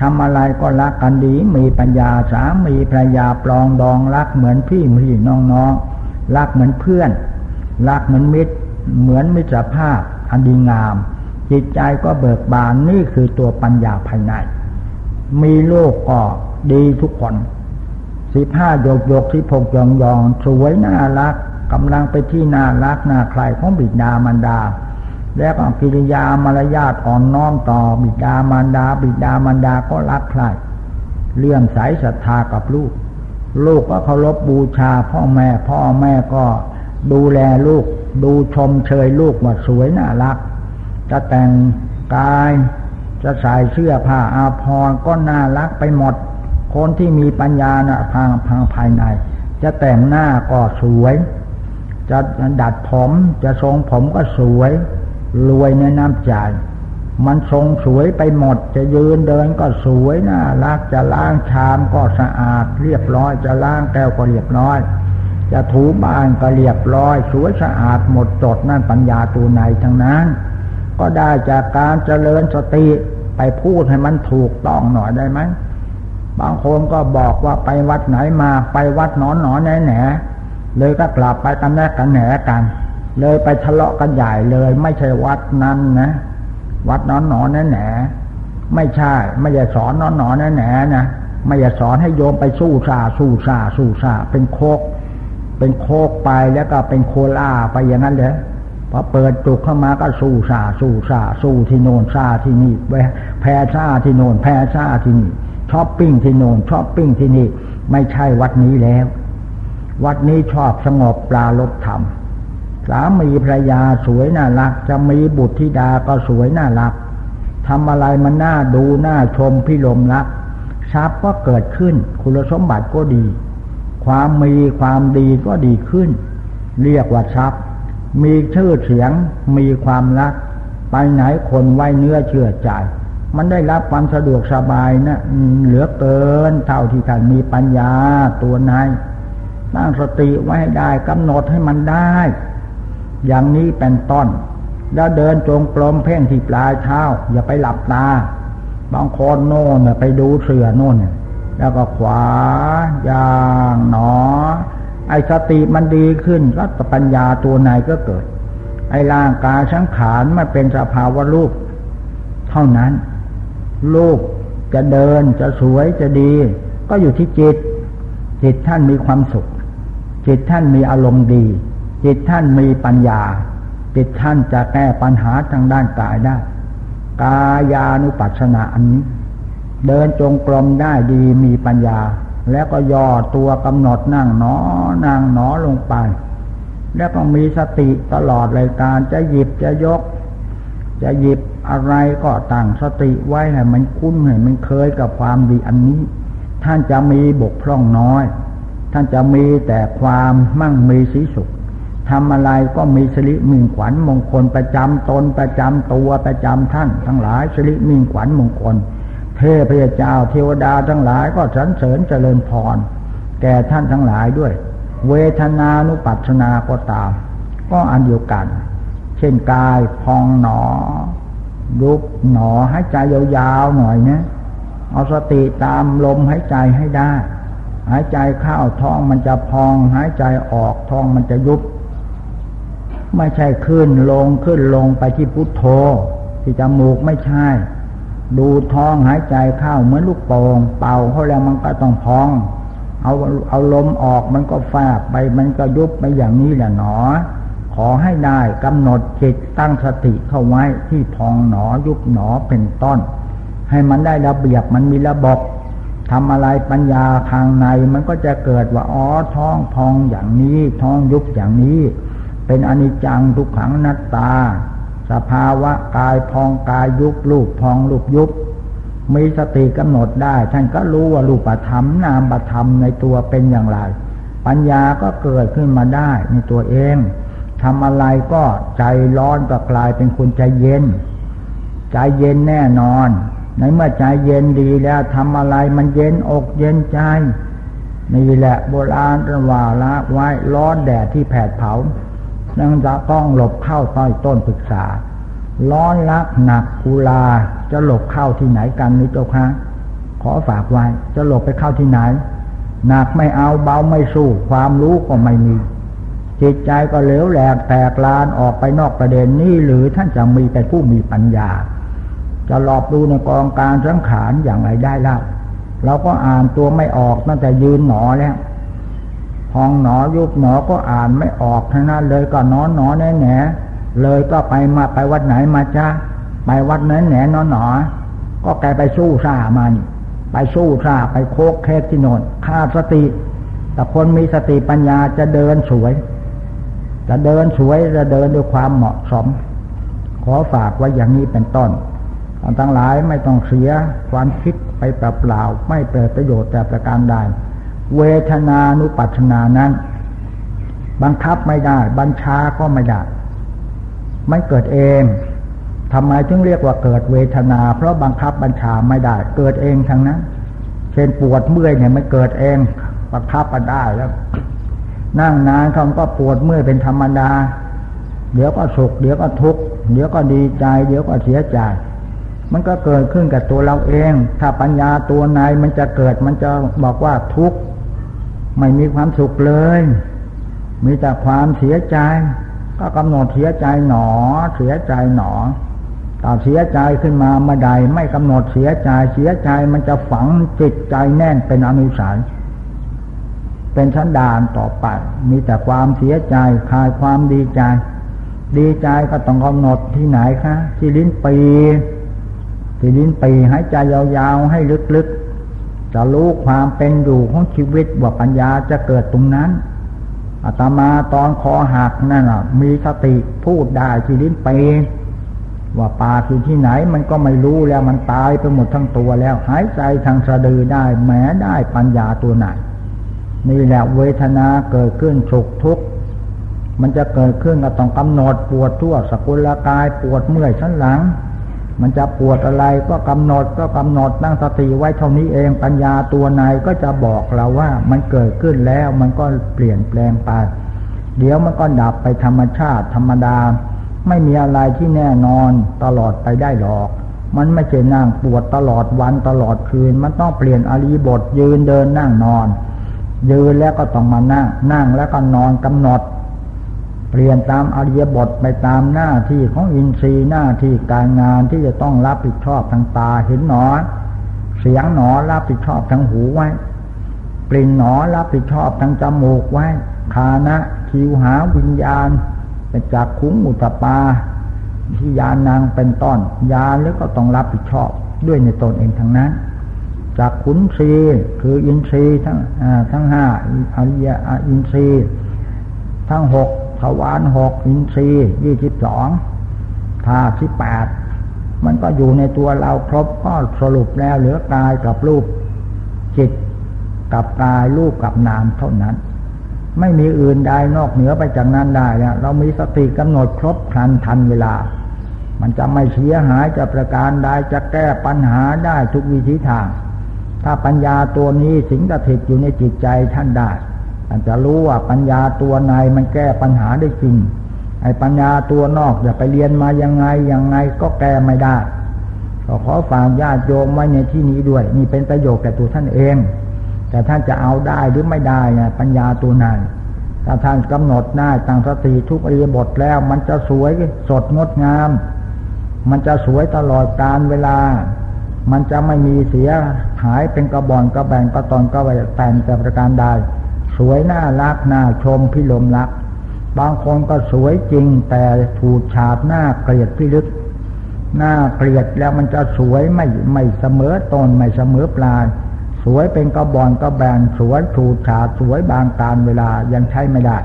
ทำอะไรก็รักกันดี มีปัญญาสามีภรรยาปลองดองรักเหมือนพี่พี่น้องน้องรักเหมือนเพื่อน รักเหมือนมิตร เหมือนมิตรภาพอันดีงาม จิตใจก็เบิกบานนี่คือตัวปัญญาภายใน มีโลกก็ดีทุกคนสิบห้าโยกโยกที่พกยองยองสวยน่ารักกำลังไปที่น่ารักน่าใครของบิดามันดา แล้วก็กิริยามารยาทอ่อนน้อมต่อบิดามารดา บิดามารดาก็รักใคร่เลื่อมใสศรัทธากับลูก ลูกก็เคารพบูชาพ่อแม่ พ่อแม่ก็ดูแลลูก ดูชมเชยลูกว่าสวยน่ารัก จะแต่งกายจะใส่เสื้อผ้าอาภรณ์ก็น่ารักไปหมด คนที่มีปัญญานะ่ะทางทางภายใน จะแต่งหน้าก็สวย จะดัดผมจะทรงผมก็สวย รวยในน้ำใจ มันทรงสวยไปหมดจะยืนเดินก็สวยน่ารักจะล้างชามก็สะอาด เรียบร้อยจะล้างแก้วก็เรียบร้อย จะถูบ้านก็เรียบร้อย สวยสะอาดหมดจดนั่นปัญญาตัวไหนทั้งนั้น ก็ได้จากการเจริญสติไปพูดให้มันถูกต้องหน่อยได้ไหมบางคนก็บอกว่าไปวัดไหนมาไปวัดนอนหนอนแหนแหนเลยก็กลับไปกันแนกกันแหนกัน เลยไปทะเลาะกันใหญ่เลย ไม่ใช่วัดนั้นนะ วัดนอนหนอนแหนไม่ใช่ ไม่อยากสอนนอนหนอนแหนนะไม่อยากสอนให้โยมไปสู้ซาสู้ซาสู้ซาเป็นโคก เป็นโคกไปแล้วก็เป็นโคล่าไปอย่างนั้นเลยพอเปิดจุกเข้ามาก็สู้ซาสู้ซาสู้ที่โน่นซาที่นี่แพ้ซาที่โน่นแพ้ซาที่นี่ช้อปปิ้งที่โน่นช้อปปิ้งที่นี่ ไม่ใช่วัดนี้แล้ว วัดนี้ชอบสงบปลาลบธรรม สามีภรรยาสวยน่ารัก จะมีบุตรธิดาก็สวยน่ารักทำอะไรมันน่าดูน่าชมพิลมรักทรัพย์ก็เกิดขึ้น คุณสมบัติก็ดี ความมีความดีก็ดีขึ้น เรียกว่าทรัพย์ มีชื่อเสียงมีความรัก ไปไหนคนไว้เนื้อเชื่อใจ มันได้รับความสะดวกสบายนะเหลือเกินเท่าที่ท่านมีปัญญาตัวนายตั้งสติไว้ได้กำหนดให้มันได้ อย่างนี้เป็นต้น แล้วเดินจงกรมเพ่งที่ปลายเท้า อย่าไปหลับตา บางคนโน่นไปดูเสือโน่นแล้วก็ขวาอย่างหนอ ไอ้สติมันดีขึ้นรัตปัญญาตัวไหนก็เกิด ไอ้ร่างกายสังขารมันเป็นสภาวะรูป เท่านั้น รูปจะเดินจะสวยจะดี ก็อยู่ที่จิต จิตท่านมีความสุข จิตท่านมีอารมณ์ดี จิตท่านมีปัญญา จิตท่านจะแก้ปัญหาทางด้านกายได้ กายานุปัสสนาอันนี้ เดินจงกรมได้ดีมีปัญญา แล้วก็ย่อตัวกำหนดนั่งหนอนั่งหนอลงไป แล้วก็มีสติตลอดรายการจะหยิบจะยก จะหยิบอะไรก็ตั้งสติไว้ให้มันคุ้นให้มันเคยกับความดีอันนี้ ท่านจะมีบกพร่องน้อย ท่านจะมีแต่ความมั่งมีสีสุข ทำอะไรก็มีสิริมิ่งขวัญมงคลประจำตนประจำตัวประจำท่านทั้งหลายสิริมิ่งขวัญมงคล เทพเจ้าเทวดาทั้งหลายก็สรรเสริญเจริญพร แก่ท่านทั้งหลายด้วย เวทนานุปัสสนาก็ตาม ก็อันเดียวกัน เช่นกายพองหนอ ยุบหนอหายใจยาวๆหน่อยนะเอาสติตามลมหายใจให้ได้ หายใจเข้าท้องมันจะพอง หายใจออกท้องมันจะยุบ ไม่ใช่ขึ้นลงขึ้นลงไปที่พุทโธ ที่จมูกไม่ใช่ ดูท้องหายใจเข้าเหมือนลูกโป่งเป่าเขาแล้วมันก็ต้องพอง เอาเอาลมออกมันก็แฟบไปมันก็ยุบไปอย่างนี้แหละหนอ ขอให้ได้กำหนดจิตตั้งสติเข้าไว้ที่พองหนอยุบหนอเป็นต้น ให้มันได้ระเบียบมันมีระบบทำอะไรปัญญาทางในมันก็จะเกิดว่าอ๋อท้องพองอย่างนี้ท้องยุบอย่างนี้ เป็นอนิจจังทุกขังนัตตา สภาวะกายพองกายยุบรูปพองรูปยุบ มีสติกำหนดได้ ท่านก็รู้ว่ารูปธรรมนามธรรมในตัวเป็นอย่างไร ปัญญาก็เกิดขึ้นมาได้ในตัวเองทำอะไรก็ใจร้อนก็กลายเป็นคนใจเย็น ใจเย็นแน่นอน ในเมื่อใจเย็นดีแล้วทำอะไรมันเย็นอกเย็นใจนี่แหละโบราณว่าละไว้ร้อนแดดที่แผดเผา นังจะต้องหลบเข้าต้ต้นปรึกษา ร้อนลักหนักกุลาจะหลบเข้าที่ไหนกันนี่เจ้าคะขอฝากไว้ จะหลบไปเข้าที่ไหน หนักไม่เอาเบาไม่สู้ ความรู้ก็ไม่มี จิตใจก็เหลวแหลกแตกลานออกไปนอกประเด็นนี้หรือท่านจะมีเป็นผู้มีปัญญา จะหลอบดูในกองการสังขารอย่างไรได้แล้วเราก็อ่านตัวไม่ออกตั้งแต่ยืนหนอแล้ว พองหนอยุบหนอก็อ่านไม่ออกทั้งนั้นเลยก็นอนหนอแน่แหนเลยก็ไปมาไปวัดไหนมาจ้าไปวัดนั้นแหนนอนหนอ ก็แกไปสู้ซามันไปสู้ซาไปโคกแคกที่โนนขาดสติ แต่คนมีสติปัญญาจะเดินสวย จะเดินสวยจะเดินด้วยความเหมาะสม ขอฝากไว้อย่างนี้เป็นต้นทั้งหลายไม่ต้องเสียความคิดไปเปล่าๆไม่เปิดประโยชน์แต่ประการใด เวทนานุปัชนานั้น บังคับไม่ได้ บัญชาก็ไม่ได้ ไม่เกิดเองทำไมจึงเรียกว่าเกิดเวทนา เพราะบังคับบัญชาไม่ได้ เกิดเองทั้งนั้น เช่นปวดเมื่อยเนี่ยไม่เกิดเอง บังคับก็ได้แล้ว นั่งนานเขาก็ปวดเมื่อยเป็นธรรมดา เดี๋ยวก็สุข เดี๋ยวก็ทุกข์ เดี๋ยวก็ดีใจ เดี๋ยวก็เสียใจมันก็เกิดขึ้นกับตัวเราเอง ถ้าปัญญาตัวไหนมันจะเกิดมันจะบอกว่าทุกข์ ไม่มีความสุขเลย มีแต่ความเสียใจ ก็กำหนดเสียใจหนอ เสียใจหนอต่เสียใจขึ้นมาเมื่อใดไม่กำหนดเสียใจเสียใจมันจะฝังจิตใจแน่นเป็นอนุสัยเป็นชั้นดานต่อไป มีแต่ความเสียใจคลายความดีใจ ดีใจก็ต้องกำหนดที่ไหนคะ ที่ลิ้นปี ที่ลิ้นปีหายใจยาวๆให้ลึกๆ จะรู้ความเป็นอยู่ของชีวิตว่าปัญญาจะเกิดตรงนั้นอาตมาตอนคอหักนั่นะมีสติพูดได้ที่ลิ้นปีว่าปาคือที่ไหนมันก็ไม่รู้แล้วมันตายไปหมดทั้งตัวแล้ว หายใจทางสะดือได้แม้ได้ปัญญาตัวไหนนี่แหละเวทนาเกิดขึ้นสุขทุกข์มันจะเกิดขึ้นก็ต้องกำหนดปวดทั่วสกุลกายปวดเมื่อยชั้นหลัง มันจะปวดอะไรก็กำหนดก็กำหนดตั้งสติไว้เท่านี้เองปัญญาตัวในก็จะบอกเราว่ามันเกิดขึ้นแล้วมันก็เปลี่ยนแปลงไป เดี๋ยวมันก็ดับไปธรรมชาติธรรมดา ไม่มีอะไรที่แน่นอนตลอดไปได้หรอก มันไม่ใช่นั่งปวดตลอดวันตลอดคืน มันต้องเปลี่ยนอริบทยืนเดินนั่งนอน ยืนแล้วก็ต้องมานั่งนั่งแล้วก็นอนกำหนด เปลี่ยนตามอริยบทไปตามหน้าที่ของอินทรีย์หน้าที่การงานที่จะต้องรับผิดชอบทางตาเห็นหนอ เสียงหนอรับผิดชอบทางหูไว้กลิ่นหนอรับผิดชอบทางจมูกไว้คานะคิวหาวิญญาณเป็นจากคุ้งอุตปาที่ยานนางเป็นต้นยาแล้วก็ต้องรับผิดชอบด้วยในตนเองทั้งนั้น จากขุนศีคืออินทรีทั้งทั้งห้าอริยอินทรีทั้งหก ทวารหกอินทรีย์ยี่สิบสองธาตุแปดมันก็อยู่ในตัวเราครบก็สรุปแล้วเหลือกายกับรูปจิตกับกายรูปกับนามเท่านั้น ไม่มีอื่นใดนอกเหนือไปจากนั้นได้แล้วเรามีสติกำหนดครบทันทันเวลา มันจะไม่เสียหายจะประการใดจะแก้ปัญหาได้ทุกวิธีทาง ถ้าปัญญาตัวนี้สิงสถิตอยู่ในจิตใจท่านได้ ท่านจะรู้ว่าปัญญาตัวในมันแก้ปัญหาได้จริง ไอ้ปัญญาตัวนอกอย่าไปเรียนมายังไงยังไงก็แก้ไม่ได้ก็ขอฝากญาติโยมไว้ในที่นี้ด้วย นี่เป็นประโยชน์แก่ตัวท่านเอง แต่ท่านจะเอาได้หรือไม่ได้เนี่ยปัญญาตัวในถ้าท่านกำหนดได้ตั้งสติทุกอริยบทแล้ว มันจะสวยสดงดงาม มันจะสวยตลอดกาลเวลา มันจะไม่มีเสียหายเป็นกระบอนกระแบงกระตอนกระแหวแต่งแต่ประการใด สวยน่ารักน่าชมพิลมรัก บางคนก็สวยจริงแต่ถูกฉาบหน้าเกลียดพิลึก หน้าเกลียดแล้วมันจะสวยไม่ไม่เสมอต้นไม่เสมอปลายสวยเป็นกระบอนกระแบนสวยถูกฉาบสวยบางการเวลายังใช้ไม่ได้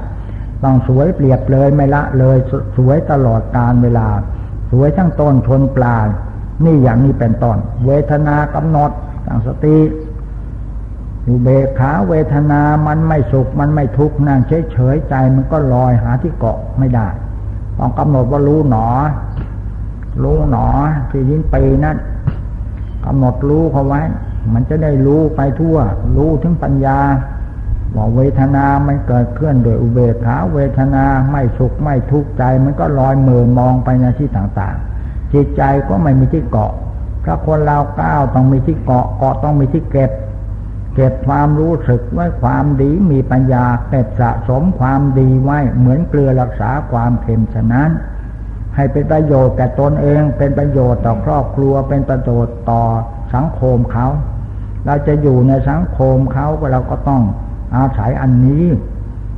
ต้องสวยเปรียบเลยไม่ละเลยสวยตลอดการเวลา สวยทั้งต้นทนปลายนี่อย่างนี้เป็นต้นเวทนากำหนดตั้งสติ อุเบกขาเวทนามันไม่สุข มันไม่ทุกข์นั่งเฉยเฉยใจมันก็ลอยหาที่เกาะไม่ได้ ต้องกำหนดว่ารู้หนอ รู้หนอที่ยินปีนั้นกำหนดรู้เขาไว้ มันจะได้รู้ไปทั่ว รู้ถึงปัญญาว่าเวทนามันเกิดเคลื่อนโดยอุเบกขาเวทนาไม่สุขไม่ทุกข์ใจ มันก็ลอยมือมองไปในที่ต่างๆ จิตใจก็ไม่มีที่เกาะถ้าคนเราก้าวต้องมีที่เกาะเกาะต้องมีที่เก็บ เก็บความรู้สึกไว้ความดีมีปัญญาเก็บสะสมความดีไว้เหมือนเกลือรักษาความเค็มฉะนั้น ให้เป็นประโยชน์แก่ตนเองเป็นประโยชน์ต่อครอบครัวเป็นประโยชน์ต่อสังคมเขา เราจะอยู่ในสังคมเขาเราก็ต้องอาศัยอันนี้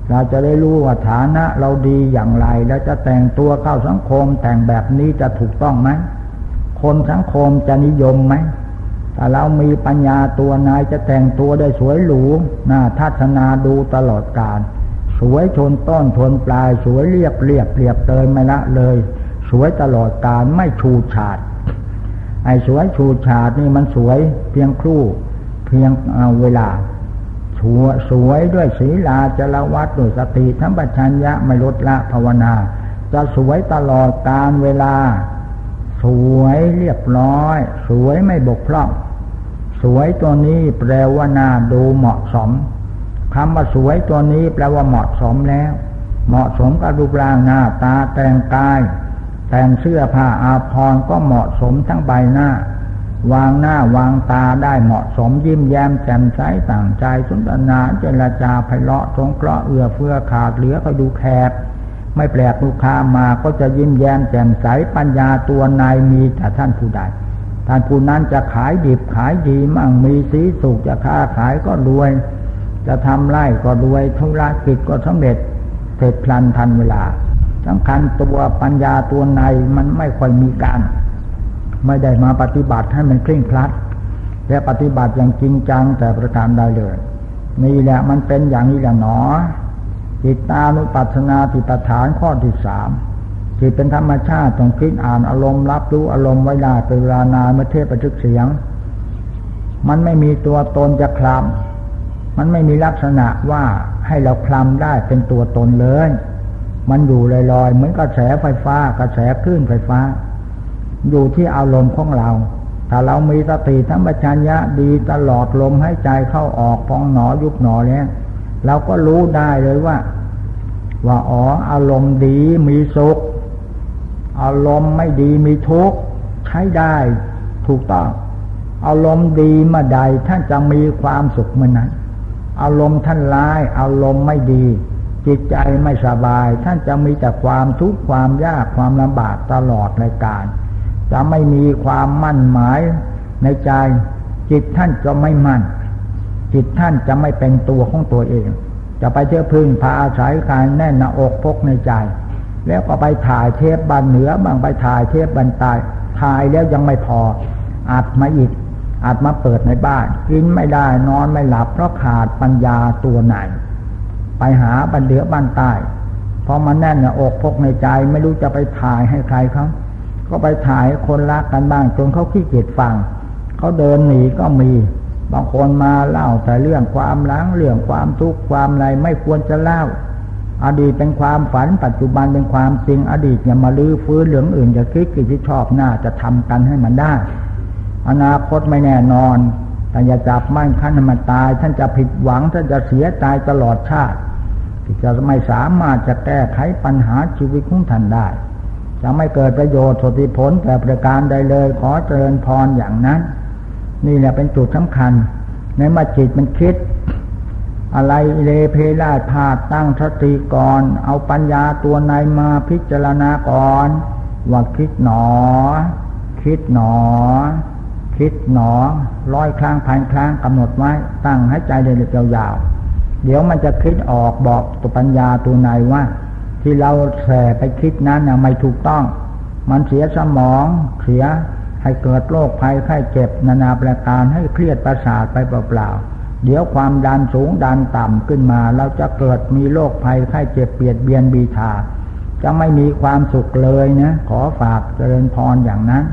เราจะได้รู้ว่าฐานะเราดีอย่างไร แล้วจะแต่งตัวเข้าสังคมแต่งแบบนี้จะถูกต้องไหมคนสังคมจะนิยมไหม ถ้าเรามีปัญญาตัวนายจะแต่งตัวได้สวยหรูน่าทัศนาดูตลอดกาลสวยชนต้นทนปลายสวยเรียบเรียบเรียบเตยไม่ละเลย สวยตลอดกาลไม่ชูฉาด ไอ้สวยชูฉาดนี่มันสวยเพียงครู่เพียงเวลาสวยสวยด้วยศีลาจรวัดด้วยสติทั้งปัญญะไม่ลดละภาวนา จะสวยตลอดกาลเวลา สวยเรียบร้อย สวยไม่บกพร่อง สวยตัวนี้แปลว่าน่าดูเหมาะสมคำว่าสวยตัวนี้แปลว่าเหมาะสมแล้ว เหมาะสมกับรูปร่างหน้าตาแต่งกาย แต่งเสื้อผ้าอาภรณ์ก็เหมาะสมทั้งใบหน้า วางหน้าวางตาได้เหมาะสมยิ้มแย้มแจ่มใสต่างใจสนทนาเจรจาไพเราะสงเคราะห์เอื้อเฟื้อขาดเหลือก็ดูแคบ ไม่แปลกลูกค้ามาก็จะยิ้มแย้มแจ่มใสปัญญาตัวนายมีแต่ท่านผู้ใดท่านผู้นั้นจะขายดิบขายดีมั่งมีสีสุขจะค้าขายก็รวย จะทำไร่ก็รวยธุรกิจก็สำเร็จเสร็จพลันทันเวลาสำคัญตัวปัญญาตัวในมันไม่ค่อยมีการไม่ได้มาปฏิบัติให้มันเคร่งครัด และปฏิบัติอย่างจริงจังแต่ประการใดเลยนี่แหละมันเป็นอย่างนี้แหละหนอ จิตตานุปัสนาติปฐานข้อที่สามจิตเป็นธรรมชาติต้องคิดอ่านอารมณ์รับรู้อารมณ์ไว้ได้เป็นเวลานานเมื่อเทพประทึกเสียง มันไม่มีตัวตนจะคลำมันไม่มีลักษณะว่าให้เราคลำได้เป็นตัวตนเลย มันอยู่ลอยๆเหมือนกระแสไฟฟ้ากระแสคลื่นไฟฟ้า อยู่ที่อารมณ์ของเราถ้าเรามีสติธรรมชัญญะดีตลอดลมให้ใจเข้าออกพองหนอยุบหนอแล้วเราก็รู้ได้เลยว่า ว่าอ๋ออารมณ์ดีมีสุข อารมณ์ไม่ดีมีทุกข์ใช้ได้ถูกต้อง อารมณ์ดีเมื่อใดท่านจะมีความสุขเมื่อนั้น อารมณ์ท่านร้าย อารมณ์ไม่ดี จิตใจไม่สบาย ท่านจะมีแต่ความทุกข์ความยากความลำบากตลอดในการ จะไม่มีความมั่นหมายในใจ จิตท่านจะไม่มั่น จิตท่านจะไม่เป็นตัวของตัวเอง จะไปเชื่อพึ่งพาอาศัยการแน่นหน้าอกพกในใจ แล้วก็ไปถ่ายเทปบันเหนือบางไปถ่ายเทปบันใต้ถ่ายแล้วยังไม่พอ อัดมาอีกอาจมาเปิดในบ้านกินไม่ได้นอนไม่หลับเพราะขาดปัญญาตัวไหน ไปหาบันเดือบ้านใต้พอมันแน่นอกพกในใจไม่รู้จะไปถ่ายให้ใครเขาก็ไปถ่ายคนรักกันบ้างจนเขาขี้เกียจฟังเขาเดินหนีก็มี บางคนมาเล่าแต่เรื่องความล้างเรื่องความทุกข์ความอะไรไม่ควรจะเล่า อดีตเป็นความฝันปัจจุบันเป็นความจริงอดีตอย่ามาลื้อฟื้นเรื่องอื่นจะคิดกิจที่ชอบหน้าจะทำกันให้มันได้ อนาคตไม่แน่นอนแต่อย่าจับมั่นขั้นมันตาย ท่านจะผิดหวังท่านจะเสียใจตลอดชาติที่จะไม่สามารถจะแก้ไขปัญหาชีวิตของท่านได้ จะไม่เกิดประโยชน์สติผลแต่ประการใดเลยขอเจริญพรอย่างนั้น นี่แหละเป็นจุดสำคัญ ในมาจิตมันคิด อะไรเลเพลาพาตั้งสติก่อน เอาปัญญาตัวในมาพิจารณาก่อน ว่าคิดหนอ คิดหนอ คิดหนอร้อยครั้งพันครั้งกำหนดไว้ ตั้งให้ใจเดินยาวๆเดี๋ยวมันจะคิดออกบอกตัวปัญญาตัวในว่า ที่เราแส่ไปคิดนั้นไม่ถูกต้อง มันเสียสมองเสีย ให้เกิดโรคภัยไข้เจ็บนานาประการให้เครียดประสาทไปเปล่าๆ เดี๋ยวความดันสูงดันต่ำขึ้นมาเราจะเกิดมีโรคภัยไข้เจ็บเปียดเบียนบีทาจะไม่มีความสุขเลยนะ ขอฝากเจริญพรอย่างนั้น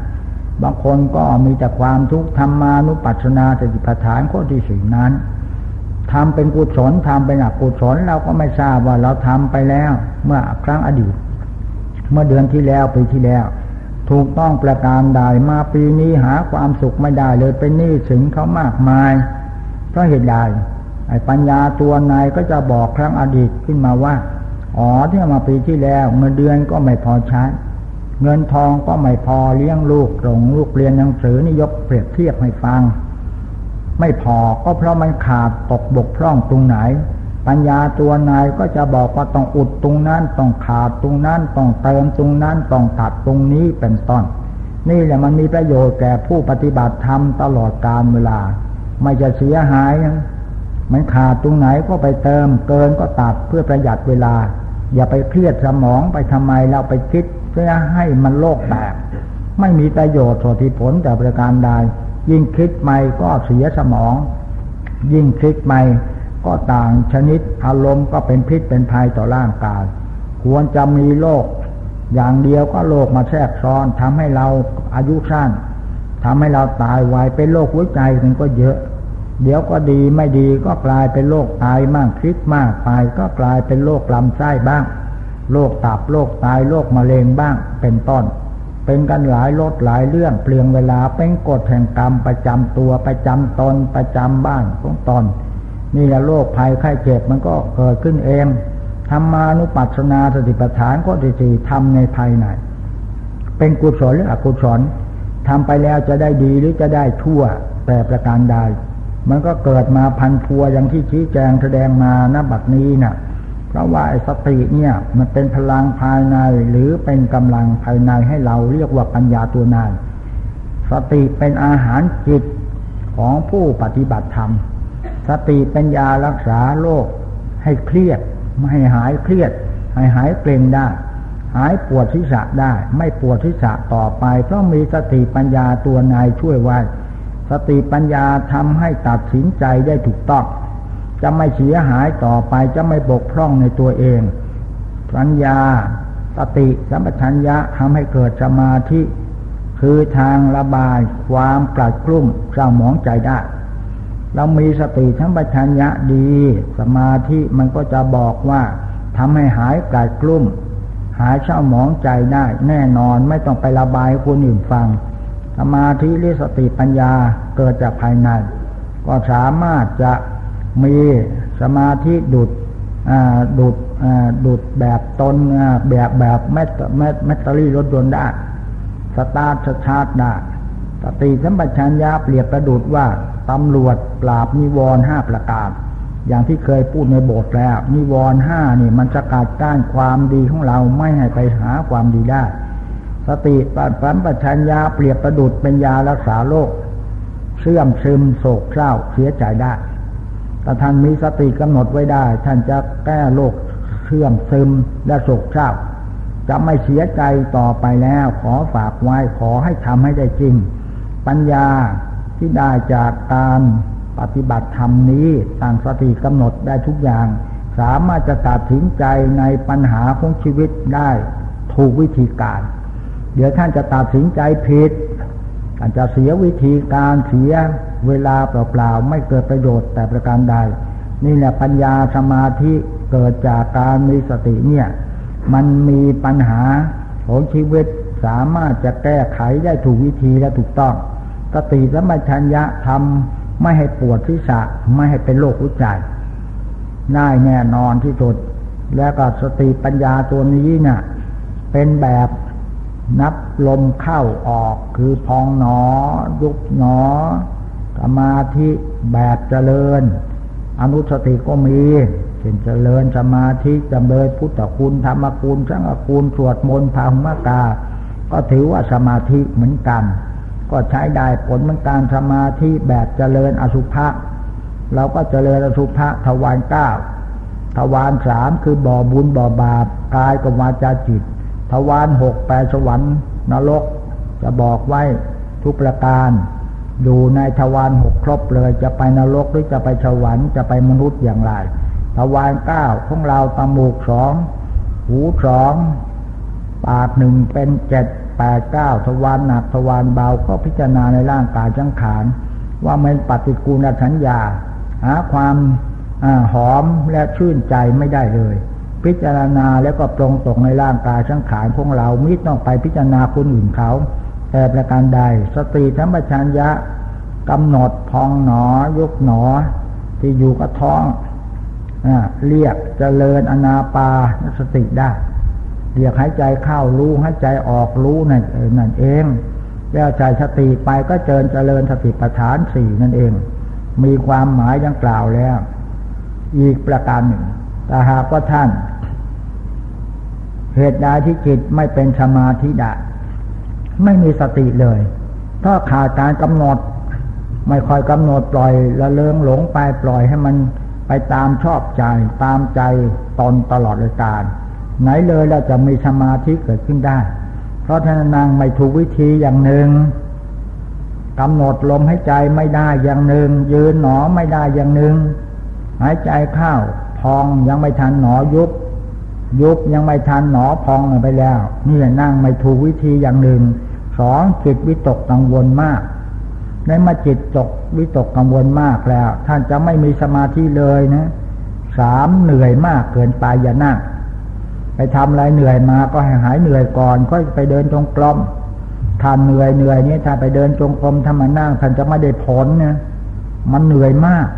บางคนก็มีแต่ความทุกข์ธรรมานุปัสสนาสติปัฏฐานข้อที่สี่นั้นทำเป็นกุศลทำเป็นอกุศลเราก็ไม่ทราบว่าเราทำไปแล้ว เมื่อครั้งอดีต เมื่อเดือนที่แล้วปีที่แล้ว ถูกต้องประการใดมาปีนี้หาความสุขไม่ได้เลยเป็นหนี้สินเขามากมาย เพราะเหตุใดไอ้ปัญญาตัวนายก็จะบอกครั้งอดีตขึ้นมาว่า อ๋อที่มาปีที่แล้ว เงินเดือนก็ไม่พอใช้ เงินทองก็ไม่พอเลี้ยงลูกส่งลูกเรียนหนังสือนี่ยกเปรียบเทียบให้ฟัง ไม่พอก็เพราะมันขาดตกบกพร่องตรงไหน ปัญญาตัวนายก็จะบอกว่าต้องอุดตรงนั้นต้องขาดตรงนั้นต้องเติมตรงนั้นต้องตัดตรงนี้เป็นต้น นี่แหละมันมีประโยชน์แก่ผู้ปฏิบัติธรรมตลอดกาลเวลา ไม่จะเสียหายมันขาดตรงไหนก็ไปเติมเกินก็ตัดเพื่อประหยัดเวลา อย่าไปเครียดสมองไปทำไมเราไปคิดเพื่อให้มันโลกแตกไม่มีประโยชน์สติผลแต่ประการใดยิ่งคิดใหม่ก็เสียสมอง ยิ่งคิดใหม่ ก็ต่างชนิดอารมณ์ก็เป็นพิษเป็นภัยต่อร่างกาย ควรจะมีโรคอย่างเดียวก็โรคมาแทรกซ้อนทำให้เราอายุสั้นทำให้เราตายไวเป็นโรคหัวใจมันก็เยอะ เดี๋ยวก็ดีไม่ดีก็กลายเป็นโรคตายมากคิดมากไปก็กลายเป็นโรคลำไส้บ้างโรคตับโรคตายโรคมะเร็งบ้างเป็นต้น เป็นกันหลายรถหลายเรื่องเปลี่ยนเวลาเป็นกฎแห่งกรรมประจำตัวประจำตนประจำบ้านของตน นี่แหละโรคภัยไข้เจ็บมันก็เกิดขึ้นเองธรรมานุปัสสนาสติปัฏฐานข้อที่สี่ทำในภายใน เป็นกุศลหรืออกุศลทำไปแล้วจะได้ดีหรือจะได้ทั่วแต่ประการใดมันก็เกิดมาพันพัวอย่างที่ชี้แจงแสดงมาณบัดนี้นะ่ะ เพราะว่าสติเนี่ยมันเป็นพลังภายในหรือเป็นกำลังภายในให้เราเรียกว่าปัญญาตัวนายสติเป็นอาหารจิตของผู้ปฏิบัติธรรม สติเป็นยารักษาโรคให้เครียด ไม่ให้หายเครียด ให้หายเกร็งได้ หายปวดทิศะได้ ไม่ปวดทิศะต่อไป เพราะมีสติปัญญาตัวนายช่วยไว้ สติปัญญาทำให้ตัดสินใจได้ถูกต้อง จะไม่เสียหายต่อไปจะไม่บกพร่องในตัวเองปัญญาสติสัมปชัญญะทำให้เกิดสมาธิ คือทางระบายความกลัดกลุ้มเศร้าหมองใจได้ เรามีสติสัมปชัญญะดี สมาธิมันก็จะบอกว่าทำให้หายกลัดกลุ้มหายเศร้าหมองใจได้ แน่นอนไม่ต้องไประบายคนอื่นฟัง สมาธิหรือสติปัญญาเกิดจากภายใน ก็สามารถจะมีสมาธิดุดดุดดุดแบบตนแบบแบบแมตแมตแมตตอรี่รถยนต์ได้สตาร์ทชาร์จได้สติสัมปชัญญะเปรียบประดุดว่า ตำรวจปราบนิวรห้าประการ อย่างที่เคยพูดในบทแล้ว นิวรห้านี่มันจะกัดก้านความดีของเราไม่ให้ไปหาความดีได้ สติปัญสัมปชัญญะเปรียบประดุดเป็นยารักษาโรคเสื่อมซึมโศกเศร้าเสียใจได้ถ้าท่านมีสติกำหนดไว้ได้ ท่านจะแก้โรคเชื่อมซึมและโศกเศร้าจะไม่เสียใจต่อไปแล้ว ขอฝากไว้ขอให้ทำให้ได้จริง ปัญญา ที่ได้จากการปฏิบัติธรรมนี้ตั้งสติกำหนดได้ทุกอย่าง สามารถจะตัดสินใจในปัญหาของชีวิตได้ถูกวิธีการ เดี๋ยวท่านจะตัดสินใจผิดอาจจะเสียวิธีการเสียเวลาเปล่าๆไม่เกิดประโยชน์แต่ประการใด นี่แหละปัญญาสมาธิเกิดจากการมีสติเนี่ย มันมีปัญหาของชีวิตสามารถจะแก้ไขได้ถูกวิธีและถูกต้อง สติและมัชัญญะทำไม่ให้ปวดศีรษะไม่ให้เป็นโรคหัวใจง่ายแน่นอนที่สุด แล้วก็สติปัญญาตัวนี้เนี่ยเป็นแบบนับลมเข้าออกคือพองหนอ ยุบหนอสมาธิแบบเจริญ อนุสติก็มีเช่นเจริญสมาธิจำเลยพุทธคุณธรรมคุณสังฆคุณสวดมนต์พาหุมกา ก็ถือว่าสมาธิเหมือนกัน ก็ใช้ได้ผลเหมือนการสมาธิแบบเจริญอสุภะเราก็เจริญอสุภะทวารเก้าทวารสามคือบ่อบุญบ่อบาปกายกับวาจาจิต ทวารหกแปดสวรรค์นรก จะบอกไว้ทุกประการ อยู่ในทวารหกครบเลยจะไปนรกหรือจะไปสวรรค์จะไปมนุษย์อย่างไรทวารเก้าของเราตามูกสองหูสองปากหนึ่งเป็นเจ็ด แปดเก้าทวารหนักทวารเบาก็พิจารณาในร่างกายจังขานว่ามันปฏิกูลสัญญา หาความอหอมและชื่นใจไม่ได้เลย พิจารณาแล้วก็ตรงตกในร่างกายสังขารของเรามิต้องไปพิจารณาคนอื่นเขา แต่ประการใดสติธรรมชัญญะกำหนดพองหนอยกหนอ ที่อยู่กับท้องเรียกเจริญอนาปาสติได้ เรียกหายใจเข้ารู้หายใจออกรู้นั่นนั่นเอง แล้วใจสติไปก็เจริญเจริญสติปัฏฐานสี่นั่นเอง มีความหมายยังกล่าวแล้ว อีกประการหนึ่งแต่หากว่าท่าน เหตุใดที่จิตไม่เป็นสมาธิได้ไม่มีสติเลย ถ้าขาดการกำหนด ไม่คอยกำหนดปล่อยละเลงหลงไปปล่อยให้มันไปตามชอบใจตามใจตนตลอดเลยการ ไหนเลยเราจะมีสมาธิเกิดขึ้นได้ เพราะท่านนางไม่ถูกวิธีอย่างหนึ่งกำหนดลมให้ใจไม่ได้อย่างหนึ่ง ยืนหนอไม่ได้อย่างหนึ่ง หายใจเข้าพองยังไม่ทันหนอยุบ ยุบยังไม่ทันหนอพองไปแล้ว นี่นั่งไม่ถูกวิธีอย่างหนึ่งสองจิตวิตกกังวลมาก ในมาจิตจกวิตกกังวลมากแล้ว ท่านจะไม่มีสมาธิเลยนะสามเหนื่อยมากเกินไปอย่านั่ง ทำอะไรเหนื่อยมาก็ให้หายเหนื่อยก่อนก็ไปเดินจงกรมท่านเหนื่อยเหนื่อยนี้ถ้าไปเดินจงกรมถ้ามานั่งท่านจะไม่ได้ผลนะมันเหนื่อยมาก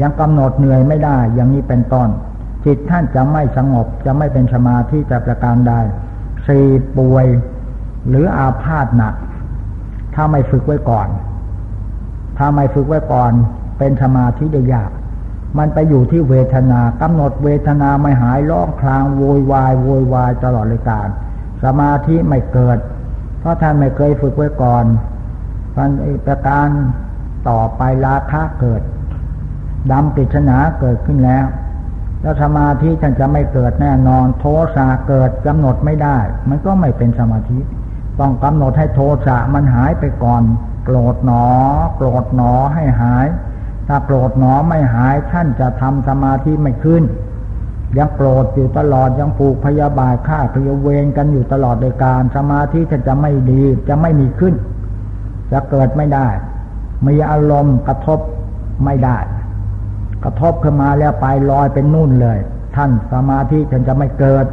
ยังกำหนดเหนื่อยไม่ได้ อย่างนี้เป็นต้นจิตท่านจะไม่สงบจะไม่เป็นสมาธิจะประการใดสี่ป่วยหรืออาพาธหนัก ถ้าไม่ฝึกไว้ก่อน ถ้าไม่ฝึกไว้ก่อน เป็นสมาธิได้ยาก มันไปอยู่ที่เวทนากำหนดเวทนาไม่หายร้องคลางโวยวายโวยวายตลอดเลยการ สมาธิไม่เกิด เพราะท่านไม่เคยฝึกไว้ก่อนพันประการต่อไปราคะเกิดดำปริศนาเกิดขึ้นแล้ว แล้วสมาธิท่านจะไม่เกิดแน่นอน โทสะเกิดกำหนดไม่ได้ มันก็ไม่เป็นสมาธิ ต้องกำหนดให้โทสะมันหายไปก่อน โกรธหนอ โกรธหนอให้หาย ถ้าโกรธหนอไม่หายท่านจะทำสมาธิไม่ขึ้น ยังโกรธอยู่ตลอดยังผูกพยาบาทฆ่าพยาเวรกันอยู่ตลอดโดยการสมาธิท่านจะไม่ดีจะไม่มีขึ้น จะเกิดไม่ได้ มีอารมณ์กระทบไม่ได้ กระทบขึ้นมาแล้วไปลอยเป็นนุ่นเลย ท่านสมาธิท่านจะไม่เกิด